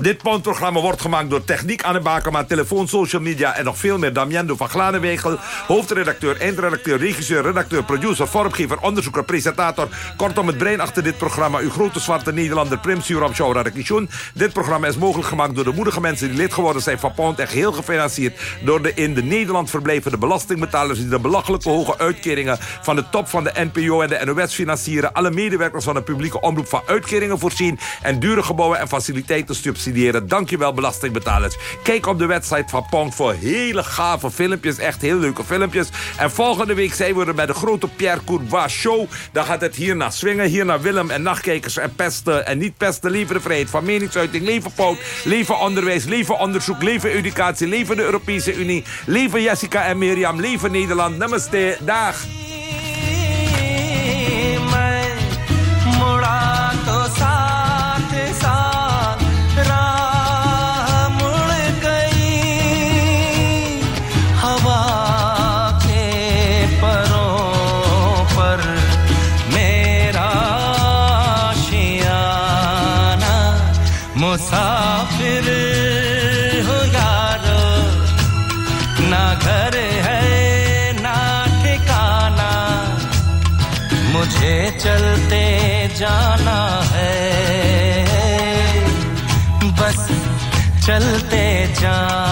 dit Poundprogramma wordt gemaakt door Techniek Anne Bakema, telefoon, social media en nog veel meer. Damiendo van Glanenwegel, hoofdredacteur, eindredacteur, regisseur, redacteur, producer, vormgever, onderzoeker, presentator. Kortom, het brein achter dit programma. Uw grote zwarte Nederlander Prim Suram Shaura Rekishun. Dit programma is mogelijk gemaakt door de moedige mensen die lid geworden zijn van Pound en geheel gefinancierd door de in de Nederland verblijvende belastingbetalers die de belachelijke hoge uitkeringen van de top van de NPO en de NOS financieren. Alle medewerkers van de publieke omroep van uitkeringen voorzien en dure gebouwen en faciliteiten subsidiëren subsidiëren. Dankjewel belastingbetalers. Kijk op de website van Pong voor hele gave filmpjes. Echt heel leuke filmpjes. En volgende week zijn we er bij de grote Pierre Courbois show. Dan gaat het hier naar swingen. Hier naar Willem en nachtkijkers en pesten. En niet pesten. Leven de vrijheid van meningsuiting. Leven fout. Leven onderwijs. Leven onderzoek. Leven educatie. Leven de Europese Unie. Leven Jessica en Mirjam. Leven Nederland. Namaste. Dag. जाना है। बस चलते जाना